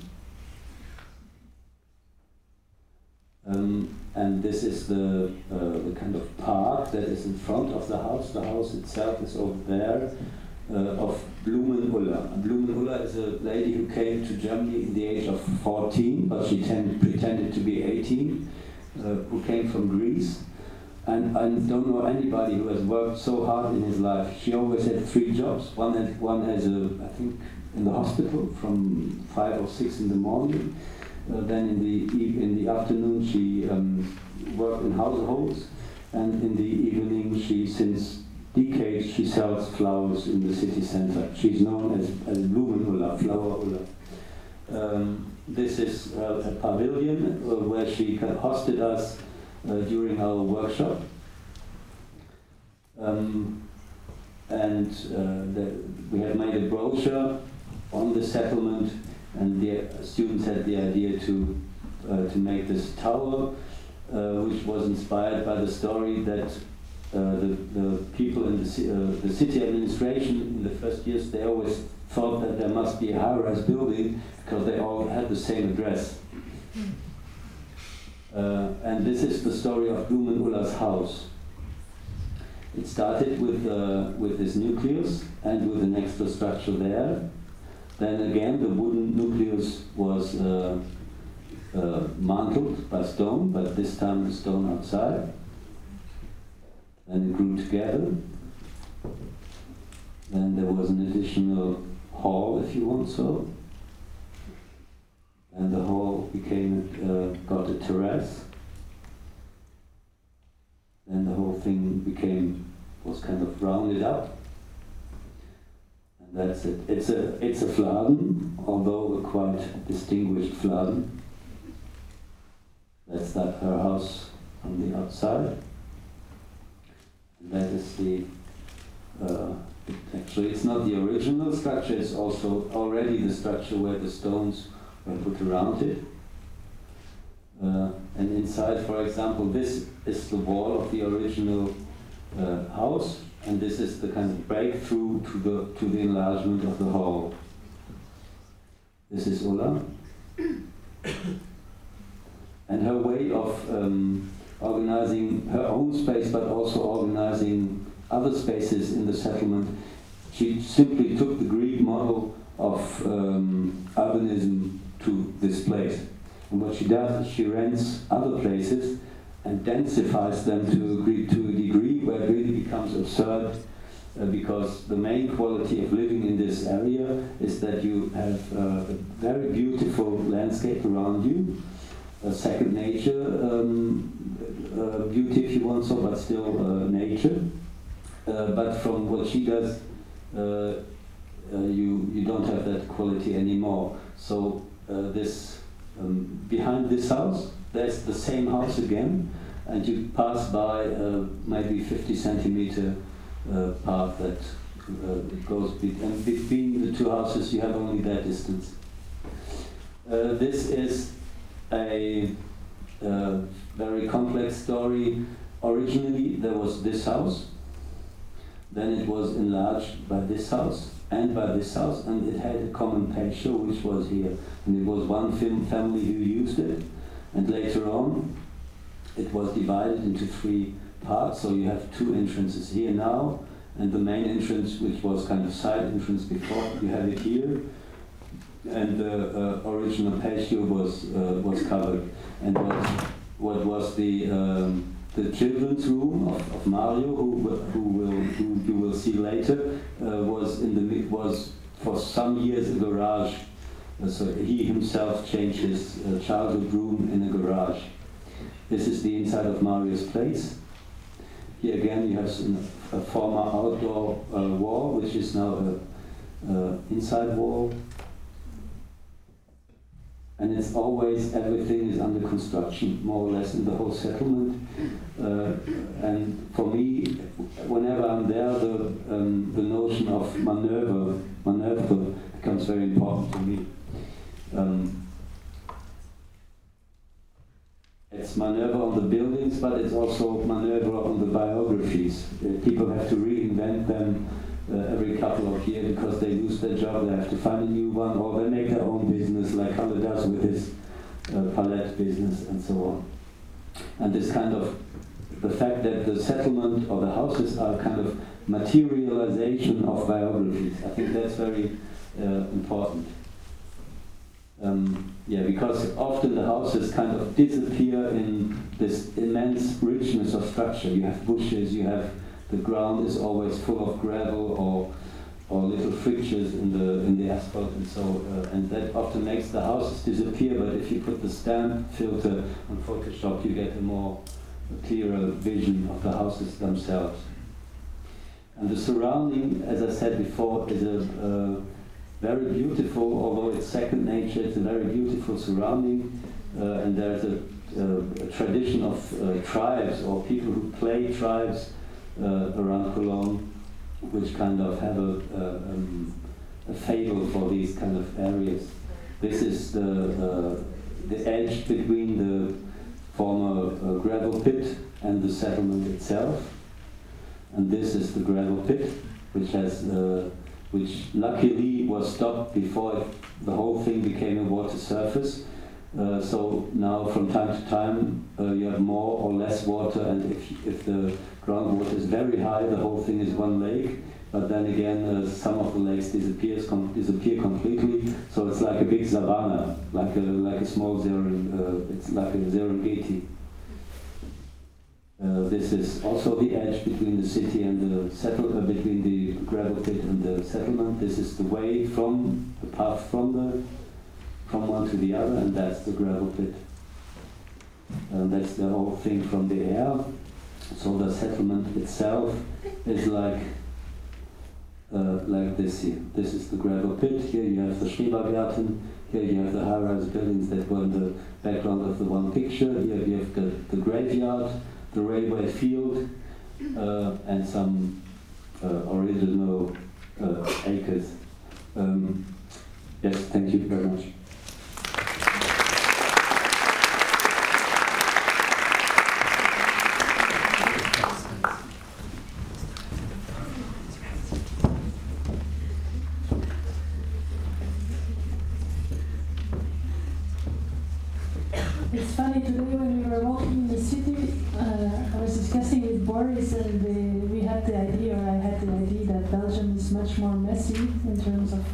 Um, and this is the, uh, the kind of park that is in front of the house. The house itself is over there uh, of Blumen Ulla. Blumenuller is a lady who came to Germany in the age of 14, but she pretended to be 18, uh, who came from Greece. And I don't know anybody who has worked so hard in his life. She always had three jobs. One, had, one has a, I think, in the hospital from five or six in the morning then in the in the afternoon she um, worked in households, and in the evening she since decades she sells flowers in the city center. She's known as, as Blumen Ulla, Flower Ulla. Um, this is uh, a pavilion uh, where she hosted us uh, during our workshop. Um, and uh, the, we have made a brochure on the settlement and the students had the idea to uh, to make this tower, uh, which was inspired by the story that uh, the, the people in the, the city administration in the first years, they always thought that there must be a high-rise building because they all had the same address. Uh, and this is the story of Blumen Ulla's house. It started with, uh, with this nucleus and with an extra structure there. Then again, the wooden nucleus was uh, uh, mantled by stone, but this time the stone outside. Then it grew together. Then there was an additional hall, if you want so. And the hall became, uh, got a terrace. Then the whole thing became, was kind of rounded up. That's it. It's a, it's a fladen, although a quite distinguished fladen. That's that her house on the outside. And that is the, uh, actually it's not the original structure, it's also already the structure where the stones were put around it. Uh, and inside, for example, this is the wall of the original uh, house, and this is the kind of breakthrough to the to the enlargement of the hall. This is Ulla, and her way of um, organizing her own space, but also organizing other spaces in the settlement. She simply took the Greek model of um, urbanism to this place. And what she does is she rents other places and densifies them to a, to a degree where it really becomes absurd uh, because the main quality of living in this area is that you have uh, a very beautiful landscape around you, a second nature um, uh, beauty if you want so, but still uh, nature. Uh, but from what she does, uh, you, you don't have that quality anymore. So this um, behind this house, there's the same house again, and you pass by uh, maybe 50 centimeter uh, path that uh, goes be- and between the two houses. You have only that distance. Uh, this is a uh, very complex story. Originally, there was this house. Then it was enlarged by this house and by this house, and it had a common patio, which was here. And it was one fam- family who used it. And later on, it was divided into three parts. So you have two entrances here now, and the main entrance, which was kind of side entrance before, you have it here. And the uh, original patio was uh, was covered, and what what was the um, the children's room of, of Mario, who who will who you will see later, uh, was in the was for some years a garage. Uh, so he himself changed his uh, childhood room in a garage. This is the inside of Mario's place. Here again you have some, a former outdoor uh, wall, which is now a, a inside wall. And it's always everything is under construction, more or less in the whole settlement. Uh, and for me, whenever I'm there, the um, the notion of maneuver, maneuver becomes very important to me. Um, it's maneuver on the buildings, but it's also maneuver on the biographies. Uh, people have to reinvent them uh, every couple of years because they lose their job, they have to find a new one, or they make their own business, like Halle does with his uh, palette business and so on. And this kind of the fact that the settlement or the houses are kind of materialization of biographies. I think that's very uh, important. Um, yeah, because often the houses kind of disappear in this immense richness of structure. You have bushes, you have the ground is always full of gravel or or little frictures in the in the asphalt and so uh, and that often makes the houses disappear. But if you put the stamp filter on Photoshop, you get a more clearer vision of the houses themselves. And the surrounding, as I said before, is a uh, very beautiful, although it's second nature, it's a very beautiful surrounding. Uh, and there's a, a, a tradition of uh, tribes or people who play tribes uh, around Cologne, which kind of have a, a, um, a fable for these kind of areas. This is the, the edge between the former uh, gravel pit and the settlement itself. and this is the gravel pit, which has, uh, which luckily was stopped before the whole thing became a water surface. Uh, so now, from time to time, uh, you have more or less water, and if, if the groundwater is very high, the whole thing is one lake. But then again, uh, some of the lakes disappears com- disappear completely. So it's like a big savanna, like a like a small zero. Uh, it's like a Serengeti. Uh, this is also the edge between the city and the settle uh, between the gravel pit and the settlement. This is the way from the path from the from one to the other, and that's the gravel pit. And that's the whole thing from the air. So the settlement itself is like uh, like this here. This is the gravel pit. Here you have the Schrebergärten. Here you have the high-rise buildings that were in the background of the one picture. Here you have the, the graveyard, the railway field, uh, and some uh, original uh, acres. Um, yes, thank you very much. It's funny today when we were walking in the city, uh, I was discussing with Boris, and uh, we had the idea, or I had the idea, that Belgium is much more messy in terms of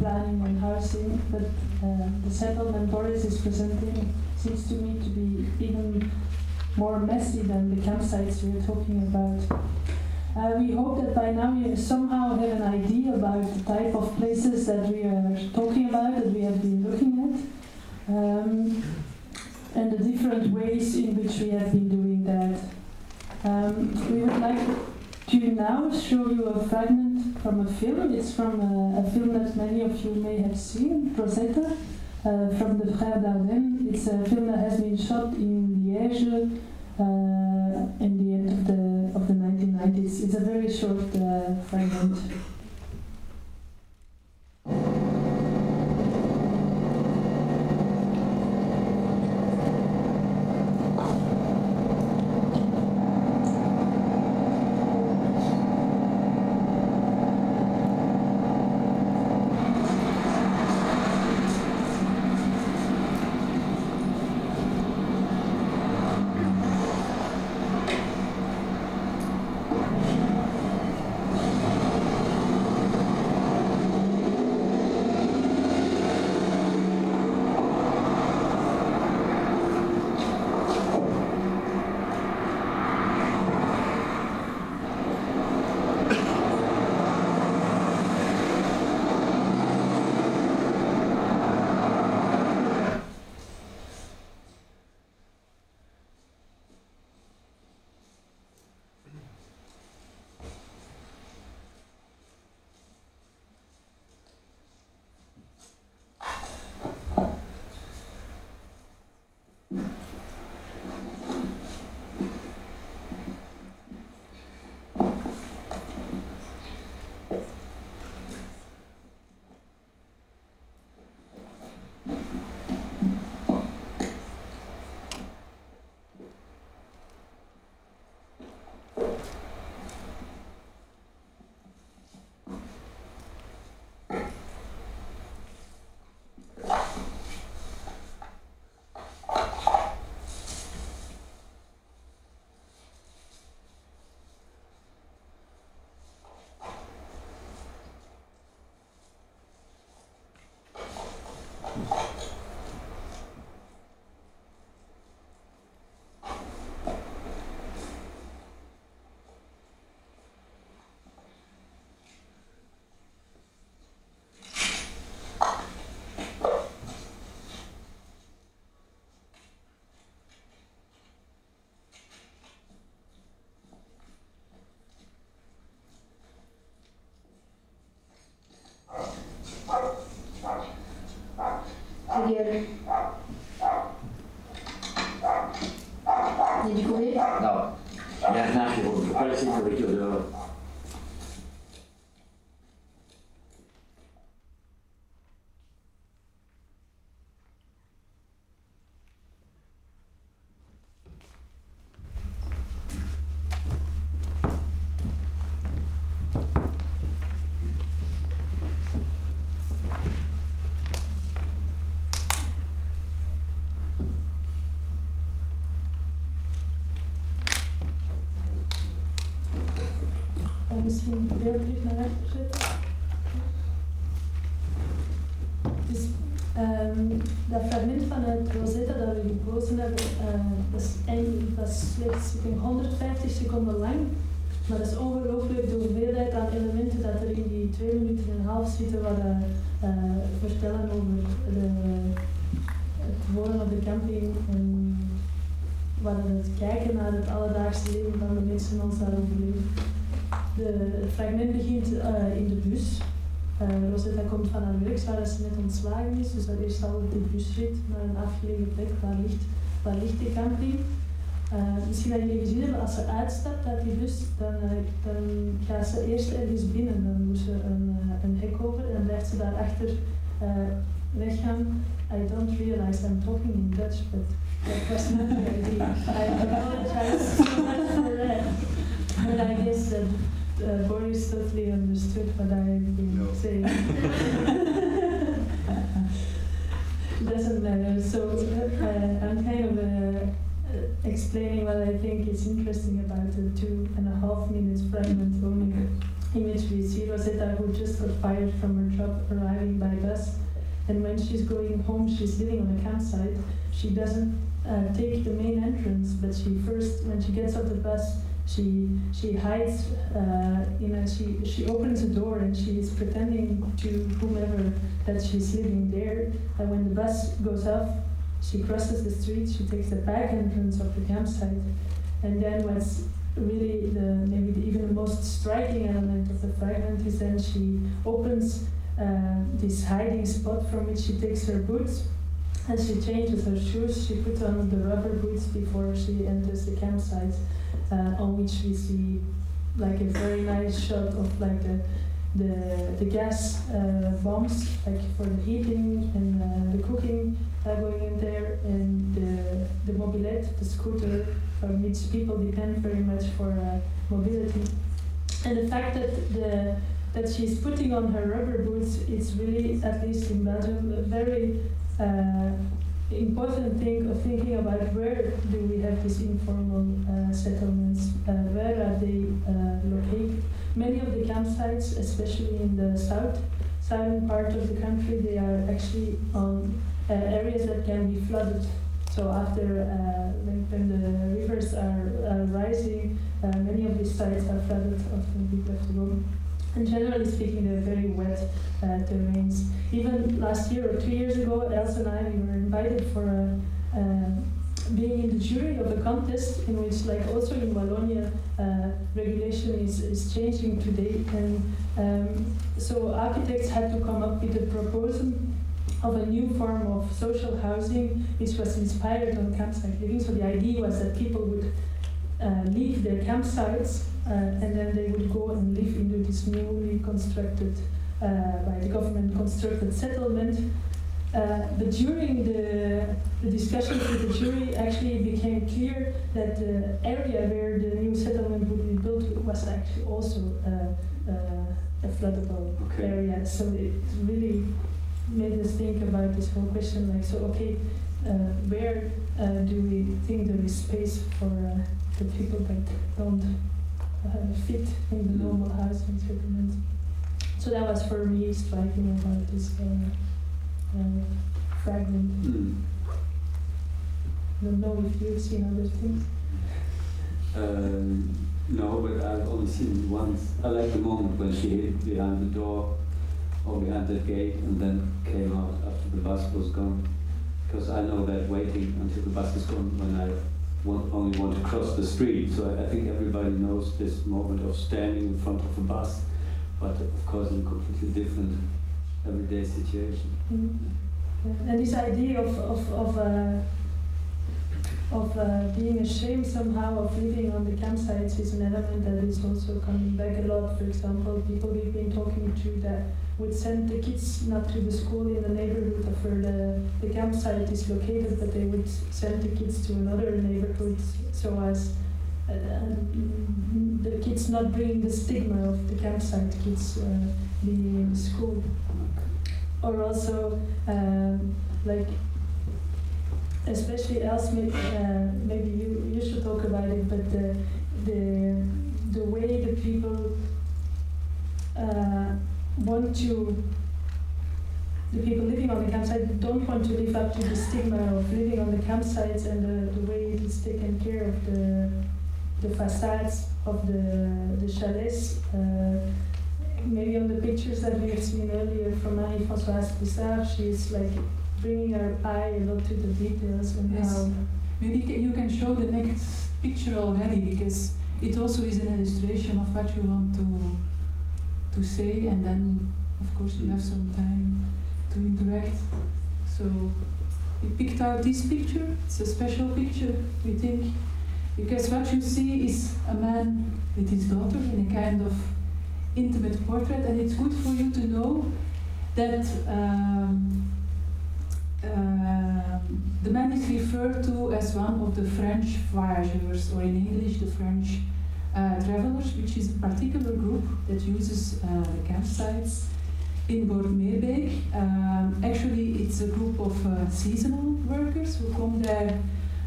planning and housing, but uh, the settlement Boris is presenting seems to me to be even more messy than the campsites we are talking about. Uh, we hope that by now you somehow have an idea about the type of places that we are talking about, that we have been looking at. Um, and the different ways in which we have been doing that. Um, we would like to now show you a fragment from a film. It's from a, a film that many of you may have seen, Rosetta, from the Frères Dardenne. It's a film that has been shot in Liège uh, in the end of the, of the 1990s. It's a very short uh, fragment. Misschien beeld terug naar achter zetten. Dus dat fragment van het Rosetta dat we gekozen hebben, eh, dat, is eigenlijk, dat slechts ik denk, 150 seconden lang. Maar dat is ongelooflijk de hoeveelheid aan elementen dat er in die twee minuten en een half zitten wat uh, uh, vertellen over de, het wonen op de camping en wat het kijken naar het alledaagse leven van de mensen ons daar overleven. De, het fragment begint uh, in de bus. Uh, Rosetta komt van haar werk, waar ze net ontslagen is, dus dat eerst al de busrit naar een afgelegen plek, waar ligt, waar ligt de camping. Uh, misschien dat jullie gezien als ze uitstapt uit die bus, dan, dan gaat ze eerst ergens binnen. Dan moet ze een, een hek over en blijft ze daarachter weggaan. I don't realize I'm talking in Dutch, but that was not the idea. I apologize so much for that. But I guess that Boris totally understood what I've been no. saying. Doesn't matter. So I'm kind of explaining what I think is interesting about the two and a half minutes fragment only which we see Rosetta who just got fired from her job arriving by bus and when she's going home she's living on a campsite she doesn't uh, take the main entrance but she first when she gets off the bus she she hides uh, in a she she opens a door and she is pretending to whomever that she's living there. And when the bus goes off she crosses the street, she takes the back entrance of the campsite, and then what's really the maybe the, even the most striking element of the fragment is then she opens uh, this hiding spot from which she takes her boots. And she changes her shoes. She puts on the rubber boots before she enters the campsite, uh, on which we see like a very nice shot of like the the, the gas uh, bombs, like for the heating and uh, the cooking uh, going in there, and the, the mobilette, the scooter, on which people depend very much for mobility. And the fact that the that she's putting on her rubber boots is really, at least in Belgium, very uh, important thing of thinking about where do we have these informal uh, settlements, uh, where are they located. Many of the campsites, especially in the south, southern part of the country, they are actually on areas that can be flooded. So after when, when the rivers are, are rising, many of these sites are flooded. Often people have to go and generally speaking, they're very wet uh, terrains. Even last year or two years ago, Else and I we were invited for a, being in the jury of a contest in which, like also in Wallonia, uh, regulation is, is changing today. And um, so architects had to come up with a proposal of a new form of social housing which was inspired on campsite living. So the idea was that people would uh, leave their campsites and then they would go and live into this newly constructed, uh, by the government constructed settlement. Uh, but during the, the discussions with the jury, actually it became clear that the area where the new settlement would be built was actually also uh, uh, a floodable okay. area. So it really made us think about this whole question like, so, okay, uh, where do we think there is space for the people that don't uh, fit in the normal housing settlement. So that was for me striking about this uh, uh, fragment. Mm. I don't know if you've seen other things. Um, no, but I've only seen once. I like the moment when she hid behind the door or behind the gate and then came out after the bus was gone. Because I know that waiting until the bus is gone when I want, only want to cross the street. So I, think everybody knows this moment of standing in front of a bus, but of course in a completely different everyday situation. Mm-hmm. And this idea of of of, uh, of uh, being ashamed somehow of living on the campsites is an element that is also coming back a lot. For example, people we've been talking to that would send the kids not to the school in the neighborhood of where the, the campsite is located, but they would send the kids to another neighborhood so as uh, the kids not bringing the stigma of the campsite kids uh, being in the school. Or also, um, like, especially Elsmith, uh, maybe you, you should talk about it, but the, the, the way the people uh, want to, the people living on the campsite don't want to live up to the stigma of living on the campsites and the, the way it is taken care of the, the facades of the, the chalets. Uh, maybe on the pictures that we have seen earlier from Marie-Françoise Plissart, she's like bringing our eye a lot to the details and Yes. how Maybe you can show the next picture already because it also is an illustration of what you want to to say, and then of course you have some time to interact. So we picked out this picture. It's a special picture, we think, because what you see is a man with his daughter in a kind of intimate portrait, and it's good for you to know that. Um, um, the man is referred to as one of the French voyageurs, or in English, the French uh, travelers, which is a particular group that uses uh, the campsites in Boortmeerbeek. Um, actually, it's a group of uh, seasonal workers who come there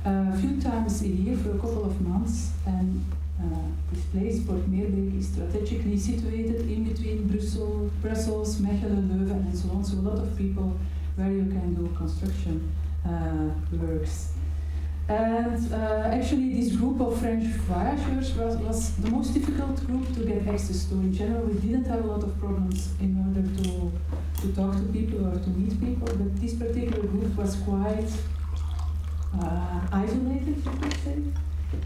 uh, a few times a year for a couple of months. And uh, this place, Boortmeerbeek, is strategically situated in between Brussels, Brussels, Mechelen, Leuven, and so on. So a lot of people where you can do construction uh, works. And uh, actually, this group of French voyageurs was, was the most difficult group to get access to. In general, we didn't have a lot of problems in order to, to talk to people or to meet people, but this particular group was quite uh, isolated, you could say.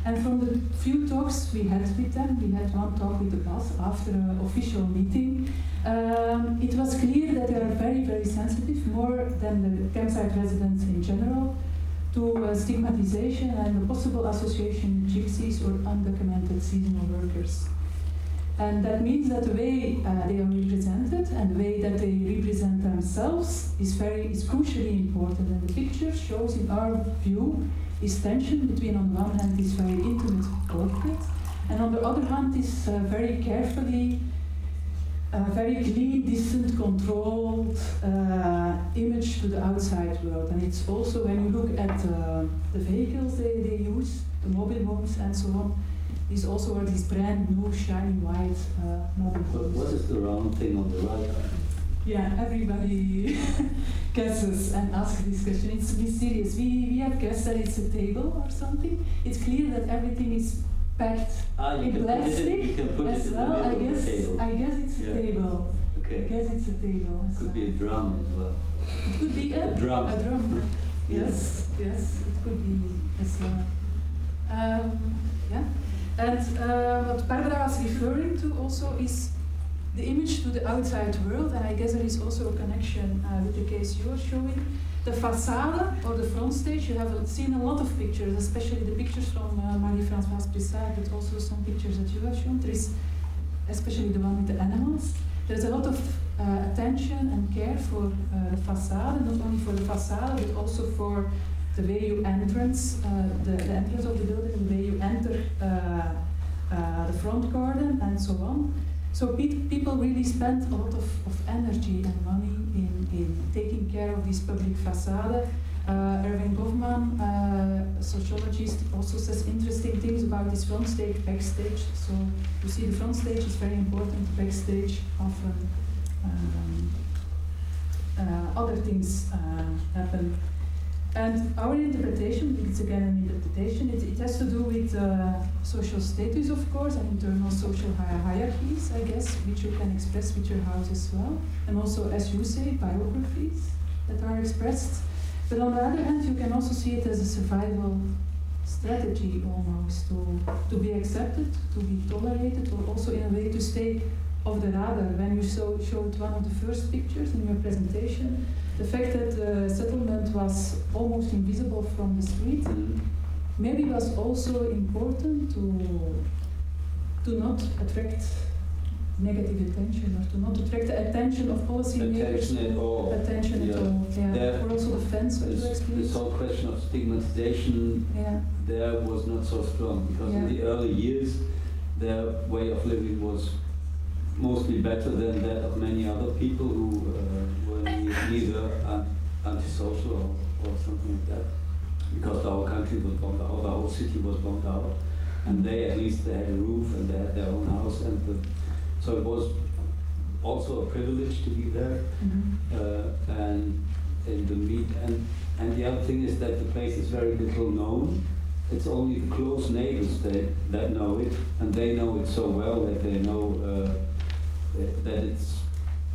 And from the few talks we had with them, we had one talk with the boss after an official meeting, um, it was clear that they are very, very sensitive, more than the campsite residents in general, to uh, stigmatization and the possible association with gypsies or undocumented seasonal workers. And that means that the way uh, they are represented and the way that they represent themselves is very is crucially important. And the picture shows, in our view, is tension between, on the one hand, this very intimate portrait, and on the other hand, this uh, very carefully a very clean, distant, controlled uh, image to the outside world. And it's also when you look at uh, the vehicles they, they use, the mobile homes and so on, these also are these brand new, shiny white uh, mobile homes. what is the round thing on the right? Yeah, everybody guesses and asks this question. It's mysterious. We, we have guessed that it's a table or something. It's clear that everything is packed Ah, in plastic you can put it as well. I guess. I guess it's a table. I guess it's a table. as Could be a drum as well. It could be a, A drum. A drum. Yes, yes, it could be as well. Um, yeah. And uh, what Barbara was referring to also is the image to the outside world, and I guess there is also a connection uh, with the case you are showing. The facade or the front stage, you have seen a lot of pictures, especially the pictures from uh, Marie-Françoise Plissart, but also some pictures that you have shown. There is especially the one with the animals. There's a lot of uh, attention and care for uh, the facade, not only for the facade, but also for the way you entrance, uh, the, the entrance of the building, the way you enter uh, the front garden, and so on. So pe- people really spend a lot of, of energy and money in, in taking care of this public facade. Uh, Erving Goffman, uh, a sociologist, also says interesting things about this front stage, backstage. So you see, the front stage is very important. Backstage often um, uh, other things uh, happen. And our interpretation, it's again an interpretation, it, it has to do with uh, social status, of course, and internal social hi- hierarchies, I guess, which you can express with your house as well. And also, as you say, biographies that are expressed. But on the other hand, you can also see it as a survival strategy almost to, to be accepted, to be tolerated, or also in a way to stay off the radar. When you saw, showed one of the first pictures in your presentation, the fact that the settlement was almost invisible from the street maybe was also important to to not attract negative attention or to not attract the attention of policymakers. Attention at all. Attention at Yeah. all. Yeah. There- or also the fence, This, this whole question of stigmatization Yeah. there was not so strong because in the early years their way of living was mostly better than that of many other people who uh, were ne- neither an- antisocial or, or something like that because our country was bombed out, the whole city was bombed out and they at least they had a roof and they had their own house and the, so it was also a privilege to be there. Uh, and in the meet and and the other thing is that the place is very little known. It's only the close neighbors that, that know it, and they know it so well that they know uh, that it's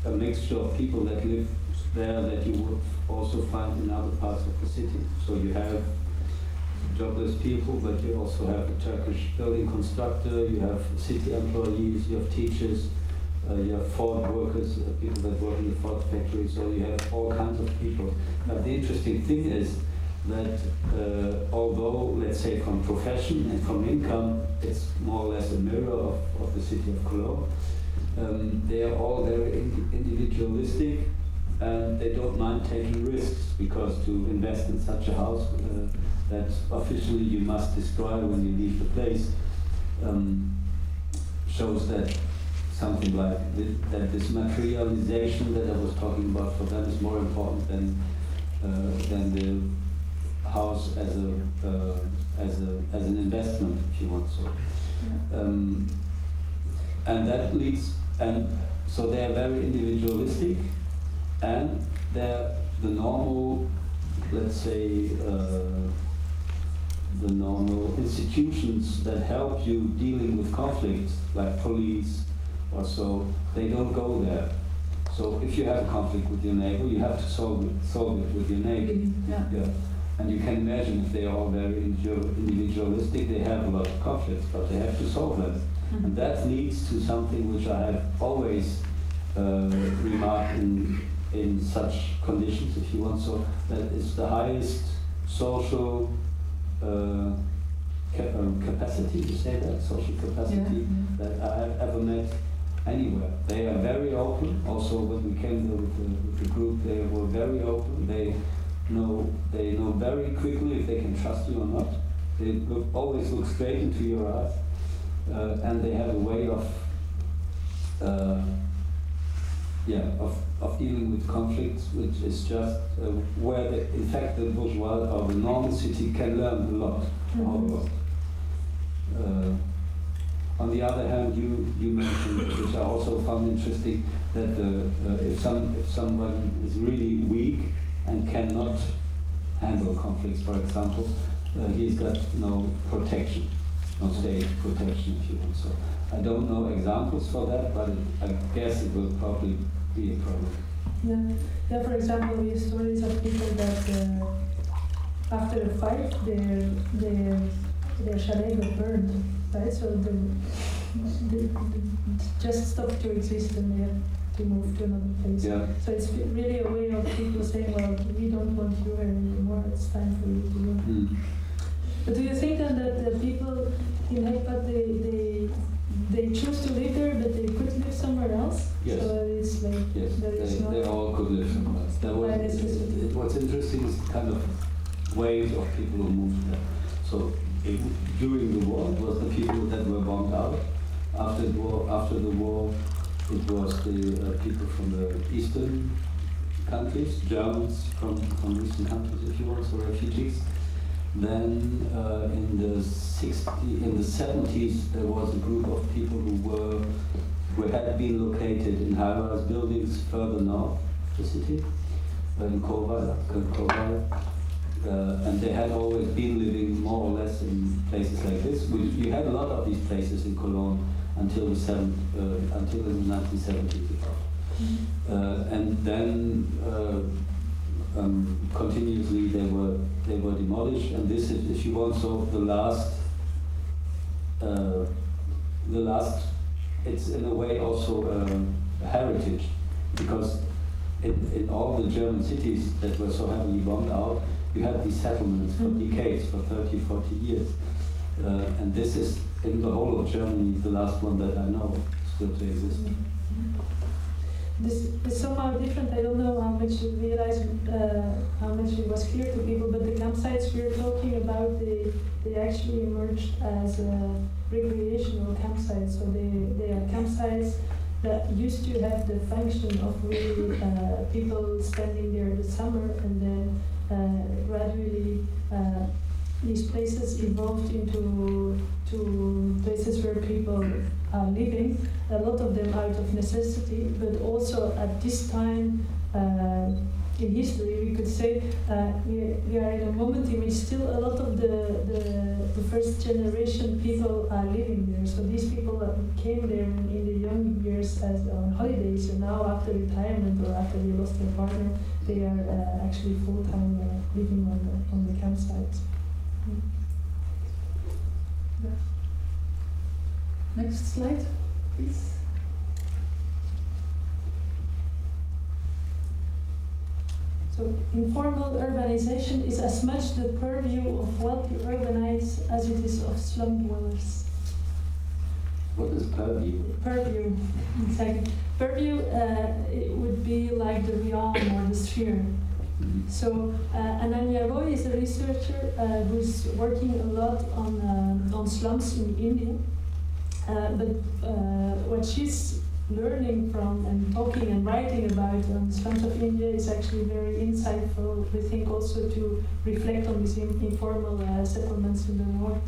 a mixture of people that live there that you would also find in other parts of the city. So you have jobless people, but you also have a Turkish building constructor, you have city employees, you have teachers, uh, you have Ford workers, uh, people that work in the Ford factory, so you have all kinds of people. But the interesting thing is that uh, although, let's say, from profession and from income, it's more or less a mirror of, of the city of Cologne, um, they are all very in individualistic and they don't mind taking risks because to invest in such a house uh, that officially you must destroy when you leave the place um, shows that something like this, that this materialization that I was talking about for them is more important than uh, than the house as a uh, as a as an investment, if you want so. Um, and that leads and so they are very individualistic and they're the normal, let's say, uh, the normal institutions that help you dealing with conflicts, like police or so, they don't go there. So if you have a conflict with your neighbor, you have to solve it, solve it with your neighbor. Yeah. Yeah. And you can imagine if they are all very individualistic, they have a lot of conflicts, but they have to solve them. Mm-hmm. And that leads to something which I have always uh, remarked in, in such conditions, if you want. So that is the highest social uh, ca- um, capacity, to say that, social capacity Yeah. that I have ever met anywhere. They are very open. Also, when we came there with the, with the group, they were very open. They know they know very quickly if they can trust you or not. They look, always look straight into your eyes, uh, and they have a way of uh, yeah of, of dealing with conflicts, which is just uh, where the, in fact the bourgeois or the normal city can learn a lot. Mhm. Uh, on the other hand, you, you mentioned, which I also found interesting, that uh, uh, if, some, if someone is really weak and cannot handle conflicts, for example, uh, he's got no protection, no state protection, if you want. So I don't know examples for that, but it, I guess it will probably be a problem. Yeah, yeah. For example, we have stories of people that uh, after a fight, their their their chalet got burned, right? So they, the, the just stopped to exist and they have to move to another place. Yeah. So it's really a way of people saying, well, we don't want you here anymore. It's time for you to go. Mm. But do you think then that the people in Heckpfad they they they choose to live there, but they could live somewhere else? Yes. So it's like Yes, there is they, no. they all could live somewhere. There was, it, it- what's interesting is the kind of wave of people who moved there. So it, during the war, it was the people that were bombed out. After the war, after the war, it was the uh, people from the eastern countries, Germans from, from eastern countries, if you want, so refugees. Then uh, in the 60, in the 70s, there was a group of people who were who had been located in high-rise buildings further north of the city, uh, in Kova, Kova. Uh, and they had always been living more or less in places like this. We, you had a lot of these places in Cologne until the seven, uh, until the 1970s. Uh, and then uh, um, continuously they were they were demolished, and this is, if you want, so the last uh, the last. It's in a way also um, a heritage, because in, in all the German cities that were so heavily bombed out, you had these settlements for Mhm. decades, for 30, 40 years. Uh, and this is, in the whole of Germany, the last one that I know still to exist. This is somehow different. I don't know how much you realize, uh, how much it was clear to people, but the campsites we're talking about, they, they actually emerged as uh, recreational campsites. So they, they are campsites that used to have the function of really uh, people spending there the summer and then uh, gradually uh, these places evolved into to places where people are living, a lot of them out of necessity, but also at this time uh, in history, we could say uh, we, we are in a moment in which still a lot of the, the, the first generation people are living there. So these people came there in, the young years as on holidays, and now after retirement or after they lost their partner, they are uh, actually full time uh, living on the, on the campsites. Next slide, please. So informal urbanization is as much the purview of wealthy urbanites as it is of slum dwellers. What is purview? Purview, exactly. Purview uh, it would be like the realm or the sphere. So uh, Ananya Roy is a researcher uh, who's working a lot on, uh, on slums in India. Uh, but uh, what she's learning from and talking and writing about on the slums of India is actually very insightful. We think also to reflect on these informal uh, settlements in the north.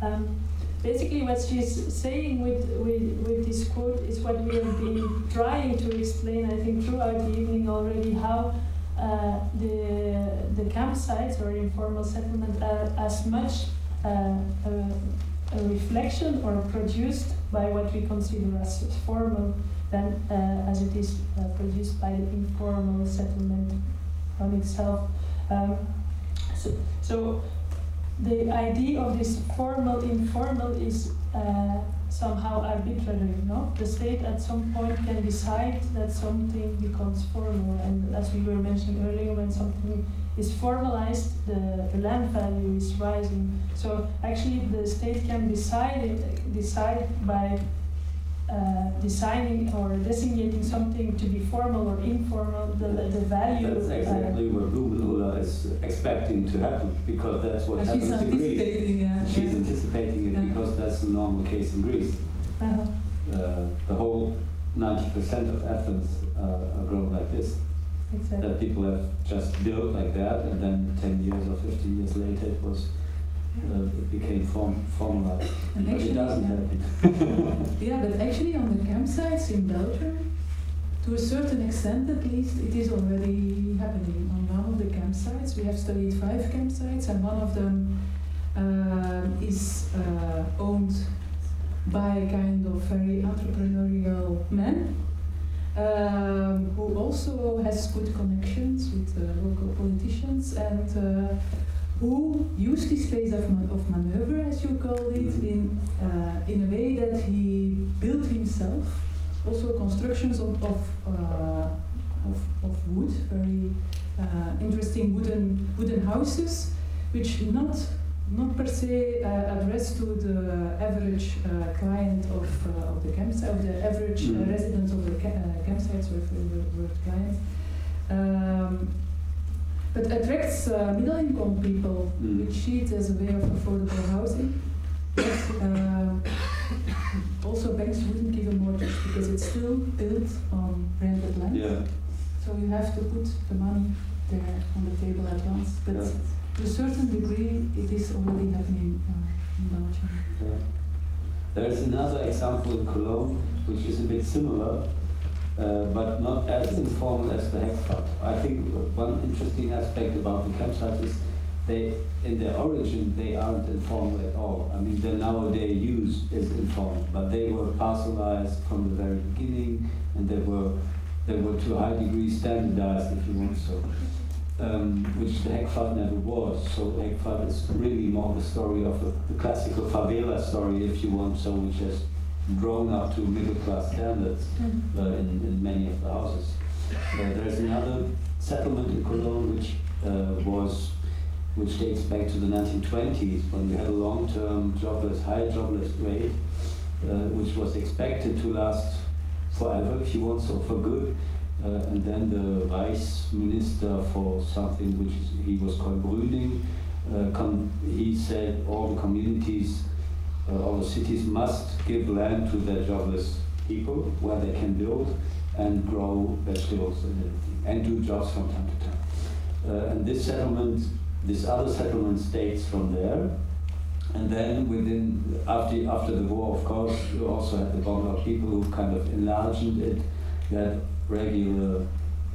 Um, basically, what she's saying with, with, with this quote is what we have been trying to explain, I think, throughout the evening already, how uh, the, the campsites or informal settlement are as much uh, a, reflection or produced by what we consider as formal than uh, as it is uh, produced by the informal settlement on itself. Um, so, so the idea of this formal informal is uh, somehow arbitrary. No, the state at some point can decide that something becomes formal, and as we were mentioning earlier, when something is formalized, the, the land value is rising. So actually, the state can decide it, decide by uh, designing or designating something to be formal or informal, the, the value. That's exactly uh, what Blumen Ulla is expecting to happen because that's what happens in Greece. Yeah, she's yeah. anticipating it yeah. because that's the normal case in Greece. Uh-huh. Uh, the whole 90% of Athens uh, are grown like this. Exactly. That people have just built like that, and then 10 years or 15 years later it was uh, it became form, formalized. And but actually, it doesn't happen. yeah, but actually on the campsites in Belgium, to a certain extent at least, it is already happening. On one of the campsites, we have studied five campsites, and one of them uh, is uh, owned by a kind of very entrepreneurial man. Um, who also has good connections with uh, local politicians and uh, who used this space of, ma of maneuver, as you call it, mm-hmm. in, uh, in a way that he built himself, also constructions of, of, uh, of, of, wood, very uh, interesting wooden, wooden houses, which not, not per se uh, addressed to the average uh, client of, uh, of the campsite, of the average mm. resident of the ca campsite, sorry for the word client. Um, but attracts uh, middle income people, mm. which see it as a way of affordable housing. But uh, also banks wouldn't give a mortgage because it's still built on rented land. Yeah. So you have to put the money there on the table at once. But yeah. To a certain degree, it is already happening uh, in Belgium. Yeah. There is another example in Cologne, which is a bit similar, uh, but not as informal as the Heckpfad. I think one interesting aspect about the campsites is they, in their origin, they aren't informal at all. I mean, the nowadays use is informal, but they were parcelized from the very beginning, and they were they were to a high degree standardized, if you want so. Um, which the Heckpfad never was. So Heckpfad is really more the story of a, the classical favela story, if you want so, which has grown up to middle class standards mm. uh, in, in many of the houses. Uh, there's another settlement in Cologne which uh, was which dates back to the 1920s when we had a long-term jobless, high jobless rate, uh, which was expected to last forever, if you want, so for good. Uh, and then the vice minister for something which is, he was called Brüning, uh, he said all the communities uh, all the cities must give land to their jobless people where they can build and grow vegetables and, and do jobs from time to time. Uh, and this settlement, this other settlement dates from there. and then within after after the war, of course, you also had the Bangla people who kind of enlarged it. Had regular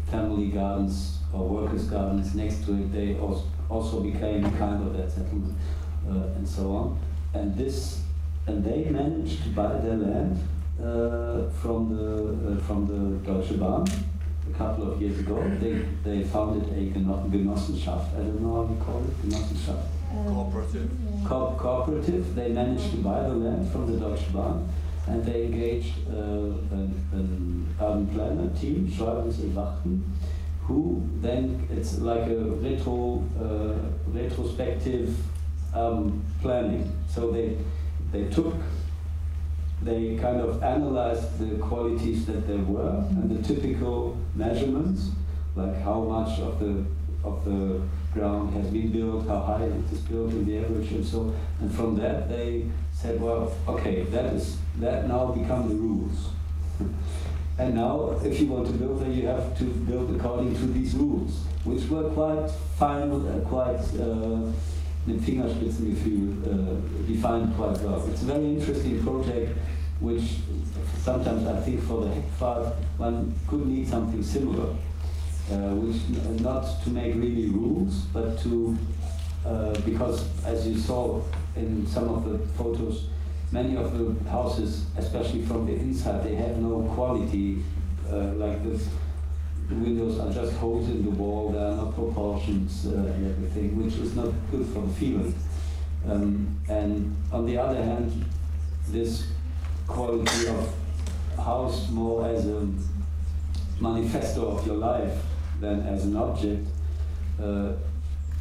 family gardens or workers' gardens next to it. They also also became kind of that settlement uh, and so on. And this and they managed to buy their land uh, from the uh, from the Deutsche Bahn a couple of years ago. They they founded a Genossenschaft. I don't know how you call it, Genossenschaft. Cooperative. Co- cooperative. They managed to buy the land from the Deutsche Bahn, and they engaged uh, an, an urban planner team, Scheuvens und Wachten, who then it's like a retro uh, retrospective um, planning. So they they took they kind of analyzed the qualities that there were and the typical measurements, like how much of the of the ground has been built, how high it is built in the average, and so. And from that, they said, well, okay, that is that now become the rules. and now, if you want to build there, you have to build according to these rules, which were quite fine, uh, quite. Uh, mit Fingerspitzengefühl uh, defined quite well. It's a very interesting project which sometimes I think for the Heckpfad one could need something similar, uh, which not to make really rules, but to, uh, because as you saw in some of the photos, many of the houses, especially from the inside, they have no quality uh, like this the windows are just holes in the wall, there are no proportions uh, and everything, which is not good for the feeling. Um, and on the other hand, this quality of house more as a manifesto of your life than as an object uh,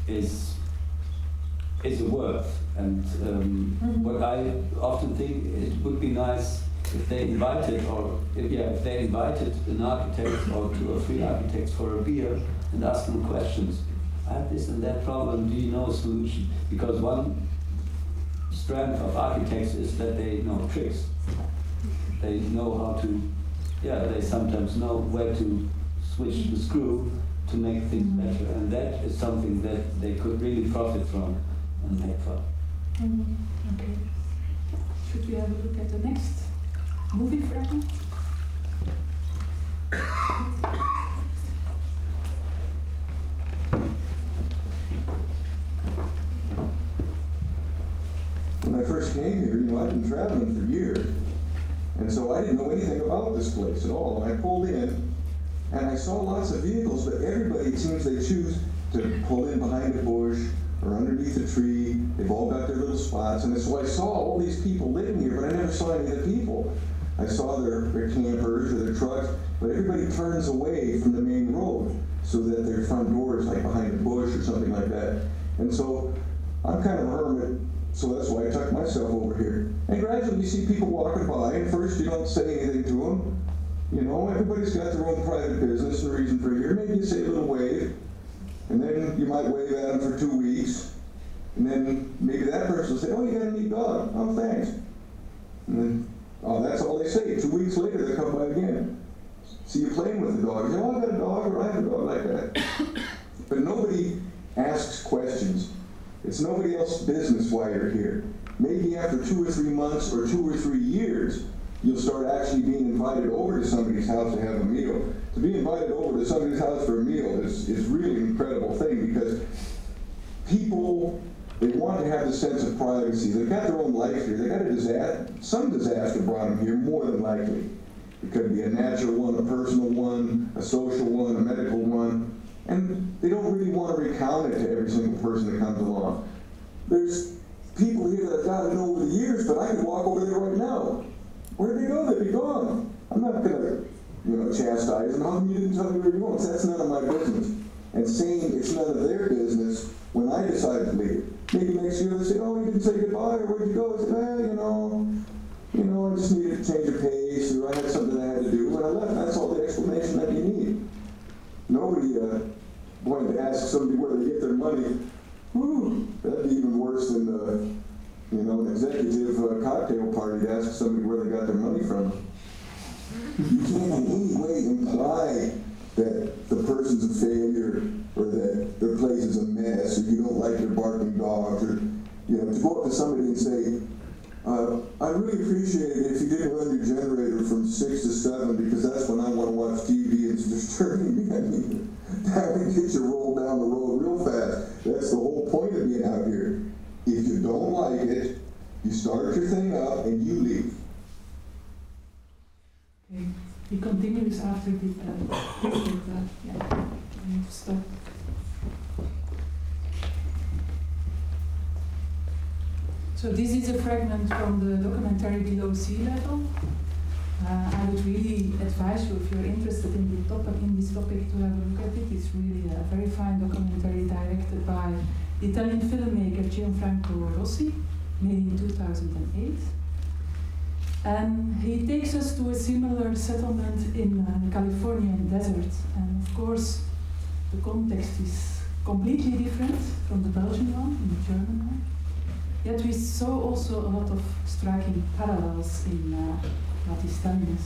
is is a worth. And um, mm-hmm. what I often think it would be nice if they invited, or if, yeah, if they invited an architect or two or three architects for a beer and asked them questions. I have this and that problem. Do you know a solution? Because one strength of architects is that they know tricks. They know how to, yeah, they sometimes know where to switch the screw to make things better. And that is something that they could really profit from and make fun. Okay. Should we have a look at the next? movie fragment? When I first came here, you know, I'd been traveling for years. And so I didn't know anything about this place at all. And I pulled in, and I saw lots of vehicles, but everybody, it seems they choose to pull in behind a bush or underneath a tree. They've all got their little spots. And so I saw all these people living here, but I never saw any of the people. I saw their, their campers or their trucks, but everybody turns away from the main road so that their front door is like behind a bush or something like that. And so I'm kind of a hermit, so that's why I tucked myself over here. And gradually you see people walking by, and first you don't say anything to them. You know, everybody's got their own private business and reason for here. Maybe you say a little wave, and then you might wave at them for two weeks, and then maybe that person will say, oh, you got a neat dog. Oh, thanks. And then Oh, that's all they say. Two weeks later, they come by again. See you playing with the dog. You say, oh, I got a dog, or I have a dog like that. but nobody asks questions. It's nobody else's business why you're here. Maybe after two or three months or two or three years, you'll start actually being invited over to somebody's house to have a meal. To be invited over to somebody's house for a meal is, is really an incredible thing because people they want to have the sense of privacy. They've got their own life here. They've got a disaster. Some disaster brought them here, more than likely. It could be a natural one, a personal one, a social one, a medical one. And they don't really want to recount it to every single person that comes along. There's people here that I've gotten over the years, but I could walk over there right now. Where'd they go? They'd be gone. I'm not going to, you know, chastise them. How come you didn't tell me where you're going? That's none of my business. And saying it's none of their business when I decided to leave. Maybe next year they say, oh, you didn't say goodbye, or where'd you go? I said, well, you know, you know, I just needed to change of pace, or I had something I had to do, and I left. That's all the explanation that you need. Nobody uh, wanted to ask somebody where they get their money. Whew, that'd be even worse than, uh, you know, an executive uh, cocktail party to ask somebody where they got their money from. You can't in any way imply that the person's a failure or that their place is a mess or you don't like their barking dogs or you know to go up to somebody and say, uh, I really appreciate it if you didn't run your generator from six to seven, because that's when I wanna watch TV and it's disturbing me. I mean, that would get you rolled down the road real fast. That's the whole point of being out here. If you don't like it, you start your thing up and you leave. Okay, he continues after the, uh, yeah, stop. So this is a fragment from the documentary Below Sea Level. Uh, I would really advise you, if you're interested in the topic, in this topic, to have a look at it. It's really a very fine documentary directed by Italian filmmaker Gianfranco Rosi, made in 2008. And he takes us to a similar settlement in uh, the Californian desert. And of course, the context is completely different from the Belgian one and the German one. Yet we saw also a lot of striking parallels in uh, what he's telling.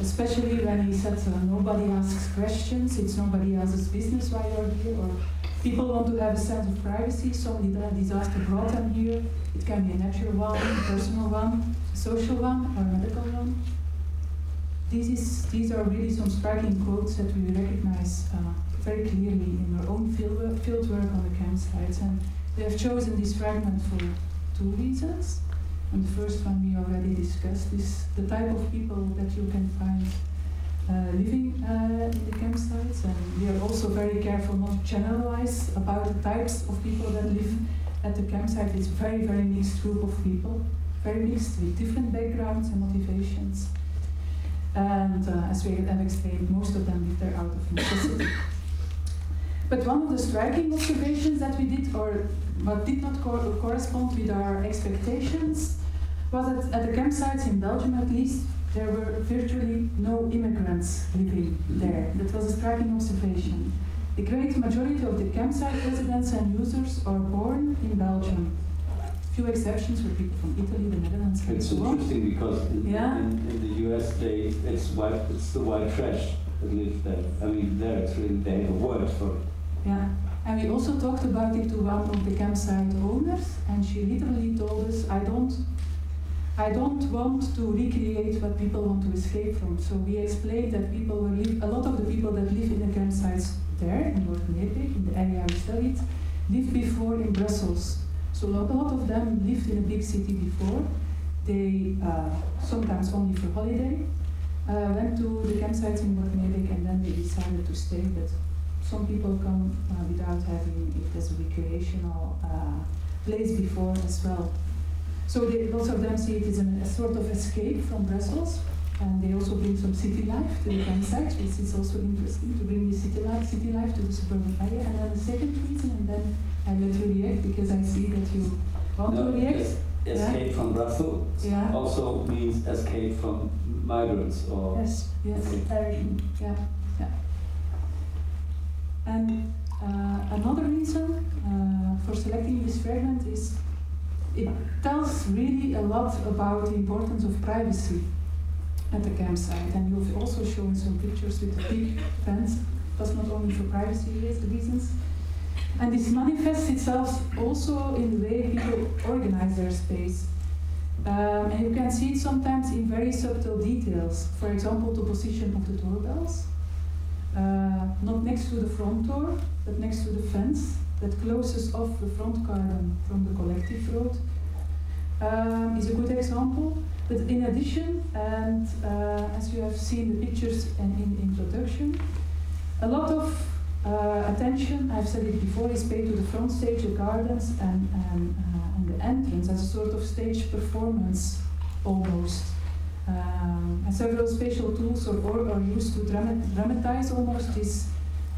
Especially when he said uh, nobody asks questions, it's nobody else's business why you're here, or people want to have a sense of privacy, so the disaster brought them here. It can be a natural one, a personal one, a social one, or a medical one. This is, these are really some striking quotes that we recognize uh, very clearly in our own field, field work on the campsites. And we have chosen this fragment for two reasons. And the first one we already discussed is the type of people that you can find living uh, in the campsites. And we are also very careful not to generalize about the types of people that live at the campsite. It's a very, very mixed group of people, very mixed with different backgrounds and motivations. And uh, as we have explained, most of them live there out of necessity. But one of the striking observations that we did, or what did not co correspond with our expectations, was that at the campsites in Belgium at least, there were virtually no immigrants living there. That was a striking observation. The great majority of the campsite residents and users are born in Belgium. Few exceptions were people from Italy, the Netherlands, and It's so on. interesting because in, Yeah. in, in the US they it's white it's the white trash that live there. I mean there it's really they have a word for it. Yeah, and we also talked about it to one of the campsite owners, and she literally told us, "I don't, I don't want to recreate what people want to escape from." So we explained that people were live, a lot of the people that live in the campsites there in North in the area we studied, lived before in Brussels. So a lot, of them lived in a big city before. They uh, sometimes only for holiday uh, went to the campsites in North and then they decided to stay. But some people come uh, without having it as a recreational uh, place before as well. So they, lots of them see it as an, a sort of escape from Brussels, and they also bring some city life to the campsite, which is also interesting to bring the city life, city life to the suburban area. And then the second reason, and then I let you react because I see that you want No, to react. es- escape from Brussels Yeah. also means escape from migrants or Yes, Yes. very. Yeah, yeah. And uh, another reason uh, for selecting this fragment is it tells really a lot about the importance of privacy at the campsite. And you've also shown some pictures with the big fence. That's not only for privacy reasons. And this manifests itself also in the way people organize their space. Um, and you can see it sometimes in very subtle details. For example, the position of the doorbells. Uh, not next to the front door, but next to the fence that closes off the front garden from the collective road. Um, is a good example. But in addition, and uh, as you have seen the pictures and in introduction, a lot of uh, attention, I've said it before, is paid to the front stage, the gardens, and, and, uh, and the entrance as a sort of stage performance almost. Um, and several spatial tools are, are used to dramatize almost this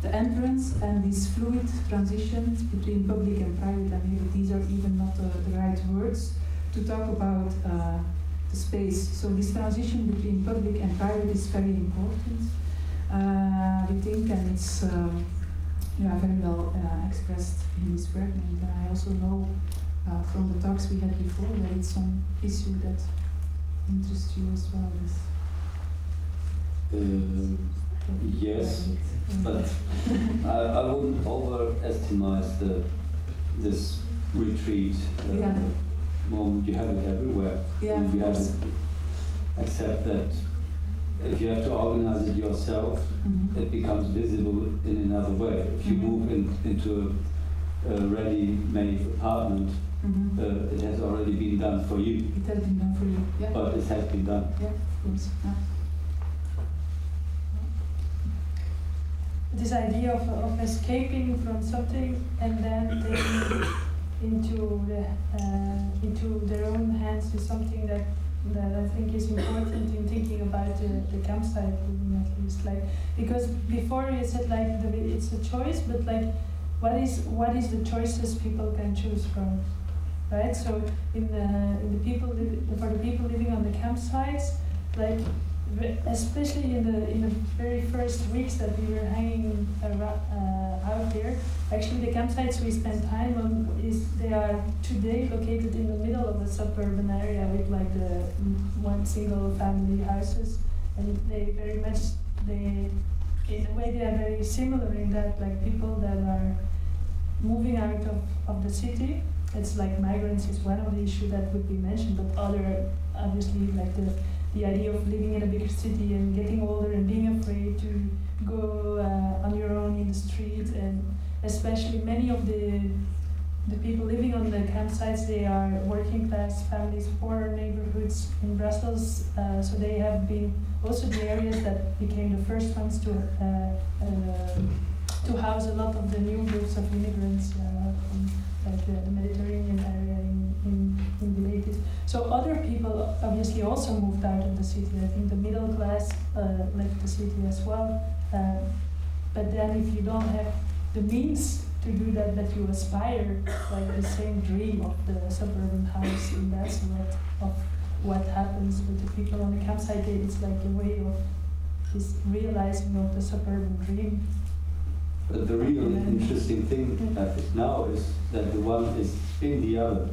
the entrance and these fluid transitions between public and private. And maybe these are even not the, the right words to talk about uh, the space. So this transition between public and private is very important. Uh, we think, and it's um, yeah, very well uh, expressed in this fragment. And I also know uh, from the talks we had before that it's some issue that interests you as well. This um, yes, but I, I wouldn't overestimate the this retreat. Uh, Yeah. moment you have it everywhere. Yeah, you have it, except that if you have to organize it yourself, Mhm. it becomes visible in another way. If you Mhm. move in, into a, a ready-made apartment, Mhm. uh, it has already been done for you, It has been done for you. Yeah, but it has been done. yeah, of course. Yeah. This idea of, of escaping from something and then taking into the, uh, into their own hands is something that that I think is important in thinking about the, the campsite at least like because before you said like the, it's a choice but like what is what is the choices people can choose from right? So in the in the people for the people living on the campsites like especially in the in the very first weeks that we were hanging uh, out there actually the campsites we spent time on is they are today located in the middle of a suburban area with like the mm, one single family houses. And they very much they in a way they are very similar in that like people that are moving out of, of the city it's like migrants is one of the issues that would be mentioned but other obviously like the the idea of living in a bigger city and getting older and being afraid to go uh, on your own in the street. And especially many of the the people living on the campsites they are working class families poor neighborhoods in Brussels. Uh, so they have been also the areas that became the first ones to uh, uh, to house a lot of the new groups of immigrants uh, from like the Mediterranean area So other people obviously also moved out of the city. I think the middle class uh, left the city as well. Uh, but then if you don't have the means to do that, but you aspire like the same dream of the suburban house, and that's what of what happens with the people on the campsite. It's like a way of this realizing of the suburban dream. But the real interesting thing that is now is that the one is in the other,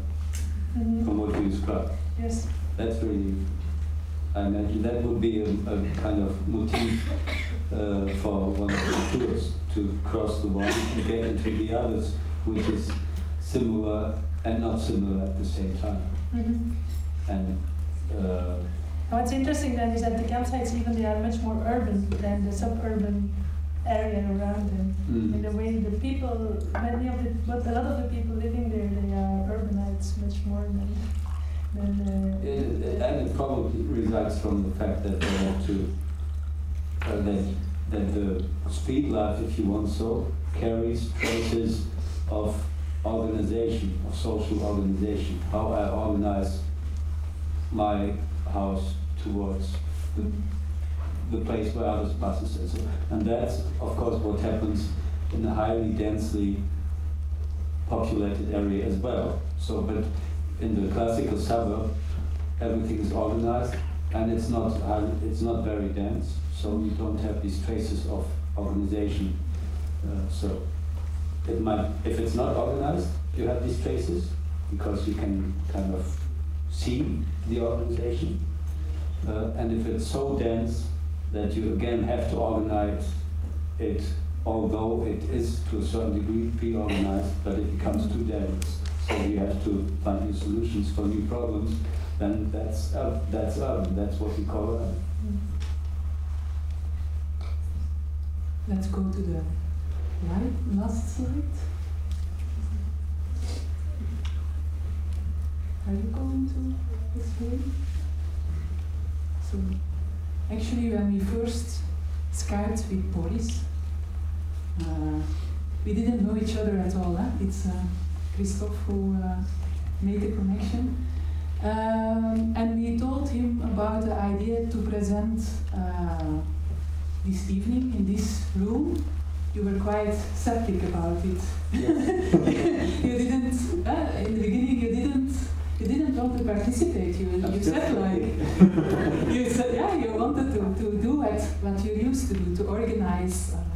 Mhm. from what you described. Yes. That's really, I imagine that would be a, a kind of motif uh, for one of the tours to cross the one and get into the others, which is similar and not similar at the same time. Mhm. And uh, what's interesting then is that the campsites, even they are much more urban than the suburban area around them. mm, In a way, the people, many of the, but a lot of the people living there, they are urbanites much more than, than uh, it, and it probably results from the fact that they have to, uh, that, that the street life, if you want so, carries traces of organization, of social organization, how I organize my house towards the, the place where others passes and so and that's of course what happens in a highly densely populated area as well. So but in the classical suburb everything is organized and it's not it's not very dense. So you don't have these traces of organization. Uh, so it might if it's not organized you have these traces because you can kind of see the organization. Uh, and if it's so dense that you again have to organize it, although it is to a certain degree pre-organized, but it becomes too dense. So you have to find new solutions for new problems. Then that's that's urban. That's what we call urban. Let's go to the right, last slide. Are you going to explain? So, actually, when we first Skyped with Boris, uh, we didn't know each other at all. Huh? It's uh, Christophe who uh, made the connection. Um, and we told him about the idea to present uh, this evening in this room. You were quite skeptic about it. you didn't, uh, in the beginning, you didn't, you didn't want to participate. You, you said like, you said, yeah, you wanted to, to do what, what you used to do, to organize uh,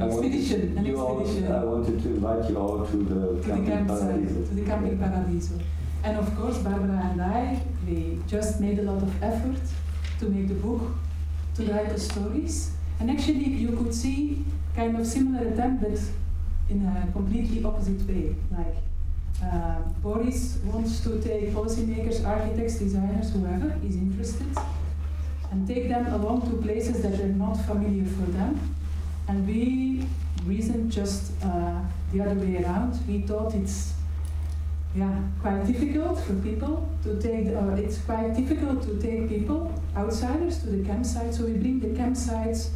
an expedition, an you all- I wanted to invite you all to the to the camping campsite, paradiso. to the camping paradiso. And of course, Barbara and I, we just made a lot of effort to make the book, to write the stories. And actually, you could see kind of similar attempt, but in a completely opposite way. Like, Uh, Boris wants to take policymakers, architects, designers, whoever is interested, and take them along to places that are not familiar for them. And we reasoned just uh, the other way around. We thought it's yeah, quite difficult for people to take, uh, it's quite difficult to take people, outsiders, to the campsite. So we bring the campsites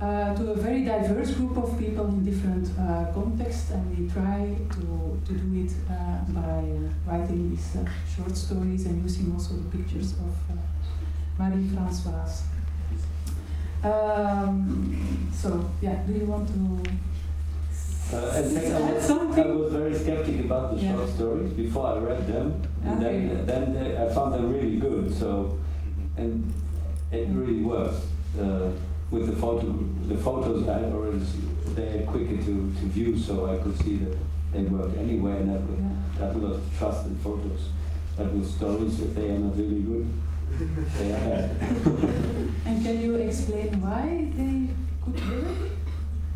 uh, to a very diverse group of people in different uh, contexts, and we try to, to do it uh, by writing these uh, short stories and using also the pictures of uh, Marie-Françoise. Um, so, yeah, do you want to Uh, I add was, I was very skeptic about the Yeah. short stories before I read them. And Okay. then, then they, I found them really good. So, and it really works. Uh, with the photo, the photos I already, they are quicker to, to view, so I could see that they work anyway, and I would Yeah. have a lot of trust in photos. But with stories, if they are not really good, they are bad. And can you explain why they could work?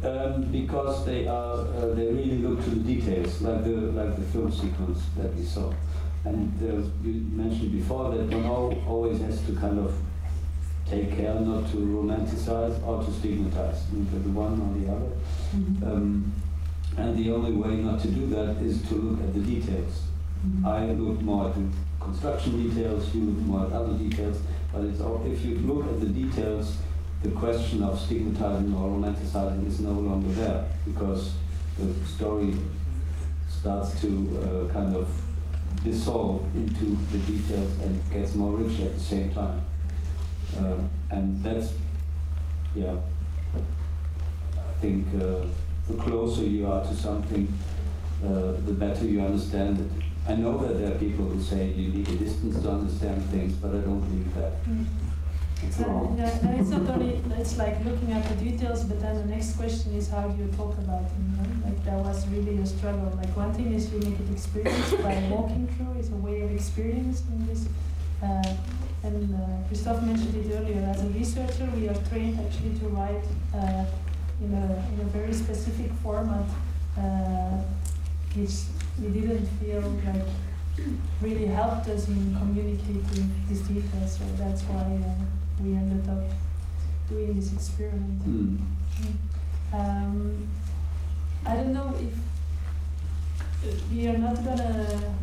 Um, because they are, uh, they really look to the details, like the like the film sequence that we saw. And uh, you mentioned before that one always has to kind of take care not to romanticize or to stigmatize, either the one or the other. Mhm. Um, and the only way not to do that is to look at the details. Mhm. I look more at the construction details, you look other details, but it's all, if you look at the details, the question of stigmatizing or romanticizing is no longer there because the story starts to uh, kind of dissolve into the details and gets more rich at the same time. Uh, and that's, yeah, I think uh, the closer you are to something, uh, the better you understand it. I know that there are people who say you need a distance to understand things, but I don't believe that. Mm. It's wrong. and it's not only it's like looking at the details, but then the next question is how do you talk about know? Like that was really a struggle. Like one thing is you make it experience by walking through is a way of experiencing this. Uh, and uh, Christophe mentioned it earlier. As a researcher, we are trained actually to write uh, in a in a very specific format, uh, which we didn't feel like really helped us in communicating these details. So that's why uh, we ended up doing this experiment. Hmm. Um, I don't know if we are not gonna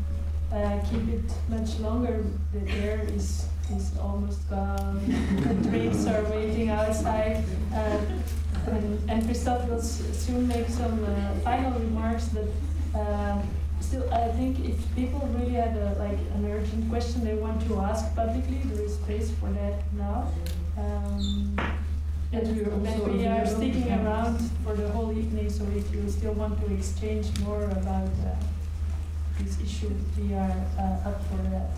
uh, keep it much longer. The air is is almost gone. the trains are waiting outside. Uh, and, and Christophe will soon make some uh, final remarks, but uh, still, I think if people really have a, like an urgent question they want to ask publicly, there is space for that now. Um, And we are and also we are sticking around for the whole evening, so if you still want to exchange more about uh, this issue, we are uh, up for that.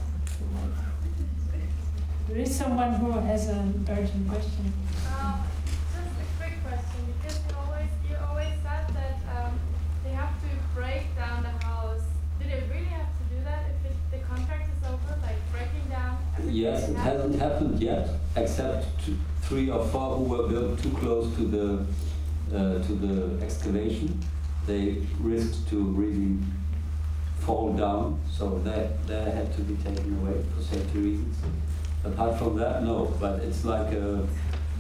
There is someone who has an urgent question. Uh, just a quick question, because you always you always said that um, they have to break down the house. Do they really have to do that if it, the contract is over, like breaking Yes, it hasn't happened yet, except two, three or four who were built too close to the uh, to the excavation. They risked to really fall down, so that that had to be taken away for safety reasons. Apart from that, no. But it's like a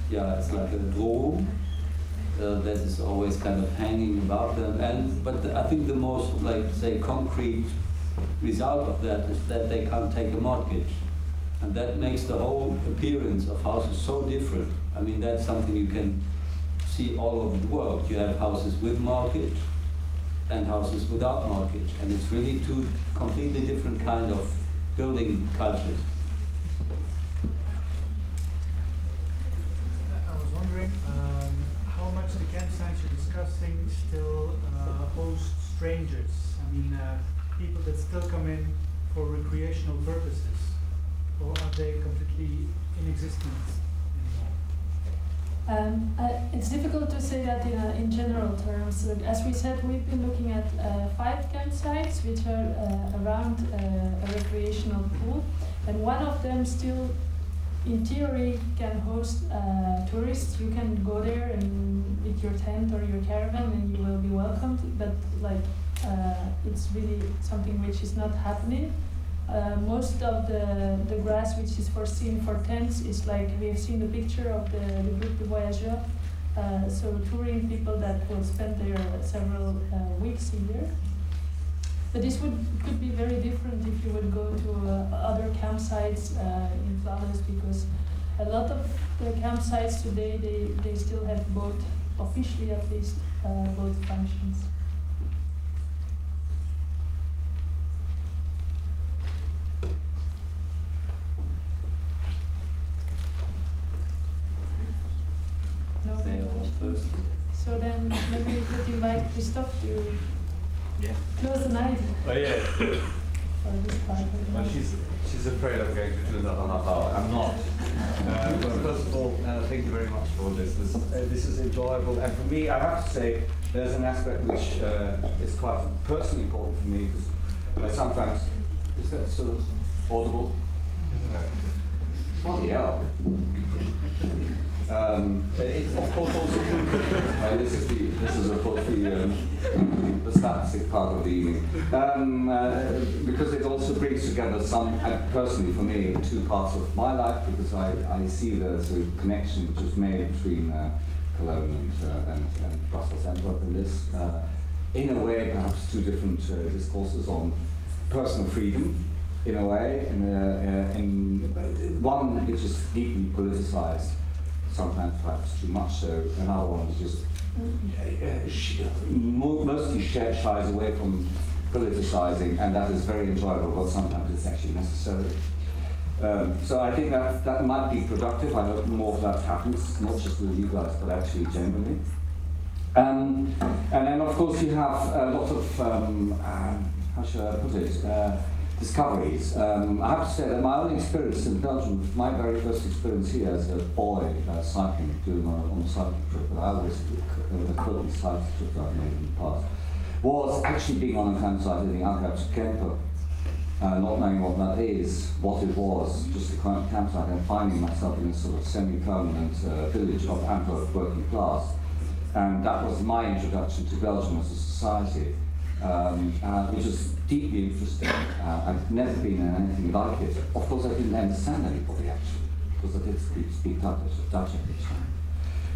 yeah, it's like a drohung uh, that is always kind of hanging about them. And but the, I think the most like say concrete result of that is that they can't take a mortgage. And that makes the whole appearance of houses so different. I mean, that's something you can see all over the world. You have houses with mortgage and houses without mortgage. And it's really two completely different kind of building cultures. I was wondering um, how much the campsites you're discussing still uh, host strangers. I mean, uh, people that still come in for recreational purposes, or are they completely in existence? Um, I, it's difficult to say that in, a, in general terms. But as we said, we've been looking at uh, five campsites which are uh, around uh, a recreational pool, and one of them still, in theory, can host uh, tourists. You can go there and with your tent or your caravan, and you will be welcomed. But like uh, it's really something which is not happening. Uh, most of the, the grass which is foreseen for tents is like we have seen the picture of the, the group de voyageurs, uh, so touring people that will spend there several uh, weeks a year. But this would could be very different if you would go to uh, other campsites uh, in Flanders because a lot of the campsites today they, they still have both officially at least both functions. No Say more all questions? First. So then maybe we could invite Christophe to Yeah. close the night Oh, yeah. for this part Well, she's, she's afraid I'm going to do another half hour. I'm not. Uh, but first of all, uh, thank you very much for this. This, uh, this is enjoyable. And for me, I have to say, there's an aspect which uh, is quite personally important for me because uh, sometimes, is that sort of audible? Bloody hell. Um, of course also uh, this is the this is the um, the part of the evening. Um, uh, because it also brings together some uh, personally for me two parts of my life because I, I see there's a connection which is made between uh, Cologne and, uh, and, and Brussels in this uh, in a way perhaps two different discourses on personal freedom in a way uh, in one which is deeply politicized sometimes perhaps too much so. Another one is just uh, mo- mostly sh- shies away from politicizing, and that is very enjoyable, but sometimes it's actually necessary. Um, so I think that that might be productive. I hope more of that happens, not just with you guys, but actually generally. Um, and then, of course, you have a lot of um, um, how should I put it? Uh, discoveries. Um, I have to say that my own experience in Belgium, my very first experience here as a boy uh, cycling, doing on, on a cycling trip, that I always uh, equivalent cycling trip I've made in the past, was actually being on a campsite in the Algarve Kemper, uh, not knowing what that is, what it was, just a campsite, and finding myself in a sort of semi-permanent uh, village of Antwerp working class. And that was my introduction to Belgium as a society, um, uh, which is deeply interesting. Uh, I've never been in anything like it. Of course, I didn't understand anybody actually, because I did speak, speak Dutch, Dutch at the time.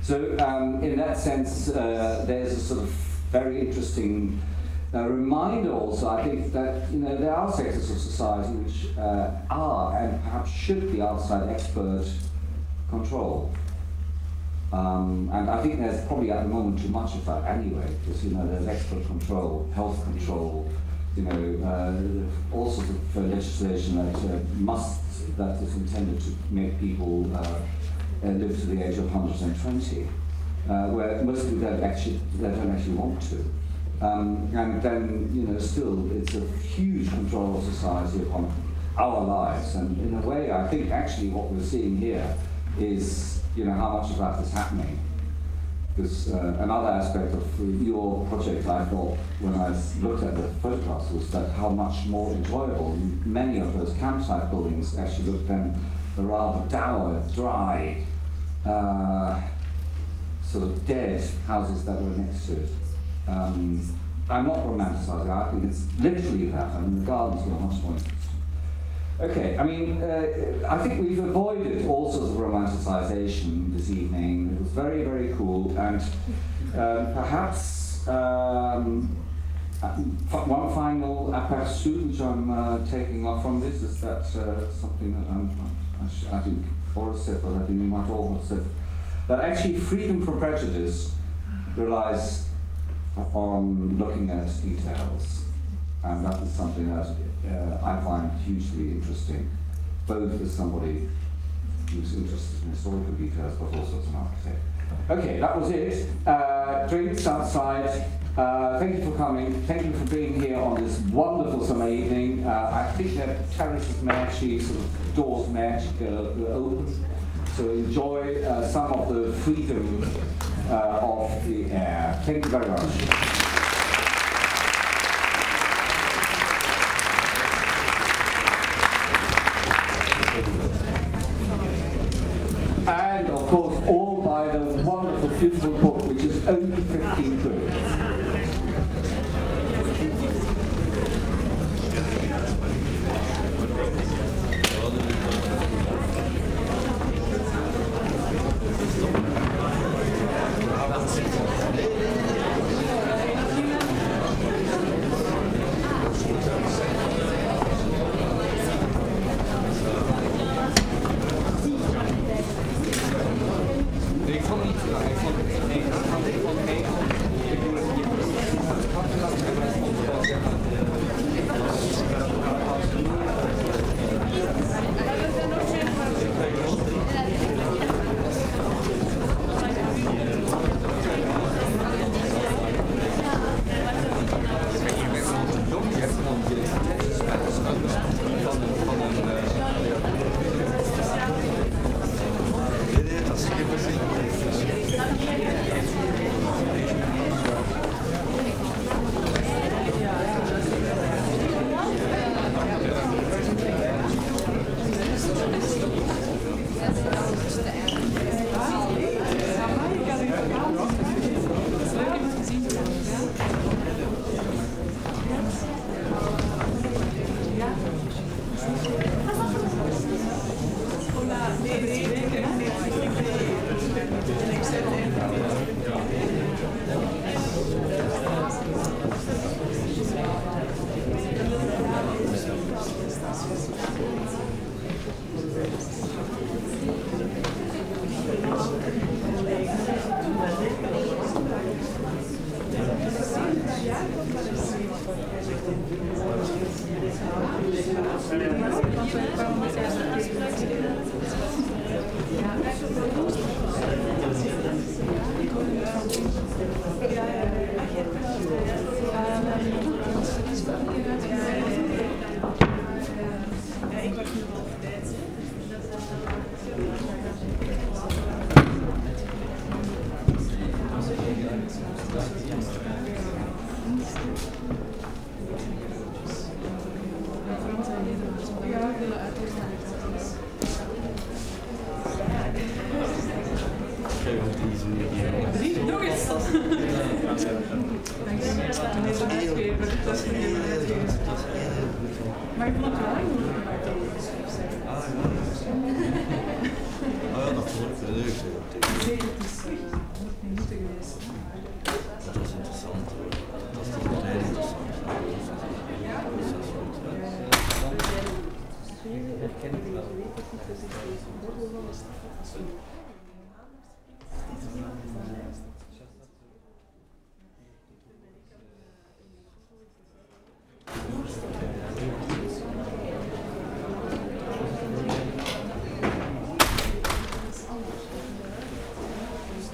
So, um, in that sense, uh, there's a sort of very interesting uh, reminder also, I think, that you know there are sectors of society which uh, are and perhaps should be outside expert control. Um, and I think there's probably at the moment too much of that anyway, because you know there's expert control, health control, you know, uh, all sorts of uh, legislation that uh, must that is intended to make people uh, uh, live to the age of 120, uh, where most people don't actually they don't actually want to. Um, and then you know still it's a huge control of society upon our lives, and in a way I think actually what we're seeing here is you know, how much of that is happening. Because uh, another aspect of your project I thought when I looked at the photographs was that how much more enjoyable many of those campsite buildings actually looked than the rather dour, dry, uh, sort of dead houses that were next to it. Um, I'm not romanticizing, I think it's literally that, I mean the gardens were much more. Okay, I mean, uh, I think we've avoided all sorts of romanticization this evening. It was very, very cool, and um, perhaps um, uh, one final aperçu which I'm uh, taking off from this is that uh, something that I'm, I, sh- I think Boris said, but I think we might all have said, that actually freedom from prejudice relies on looking at details, and that is something that uh, I find hugely interesting, both as somebody who's interested in historical details, but also as an architect. Okay, that was it. Uh, drinks outside. Uh, thank you for coming. Thank you for being here on this wonderful summer evening. Uh, I think that terraces may actually, sort of doors go, go open. So enjoy uh, some of the freedom uh, of the air. Thank you very much. And of course, all by the wonderful, beautiful book, which is only 15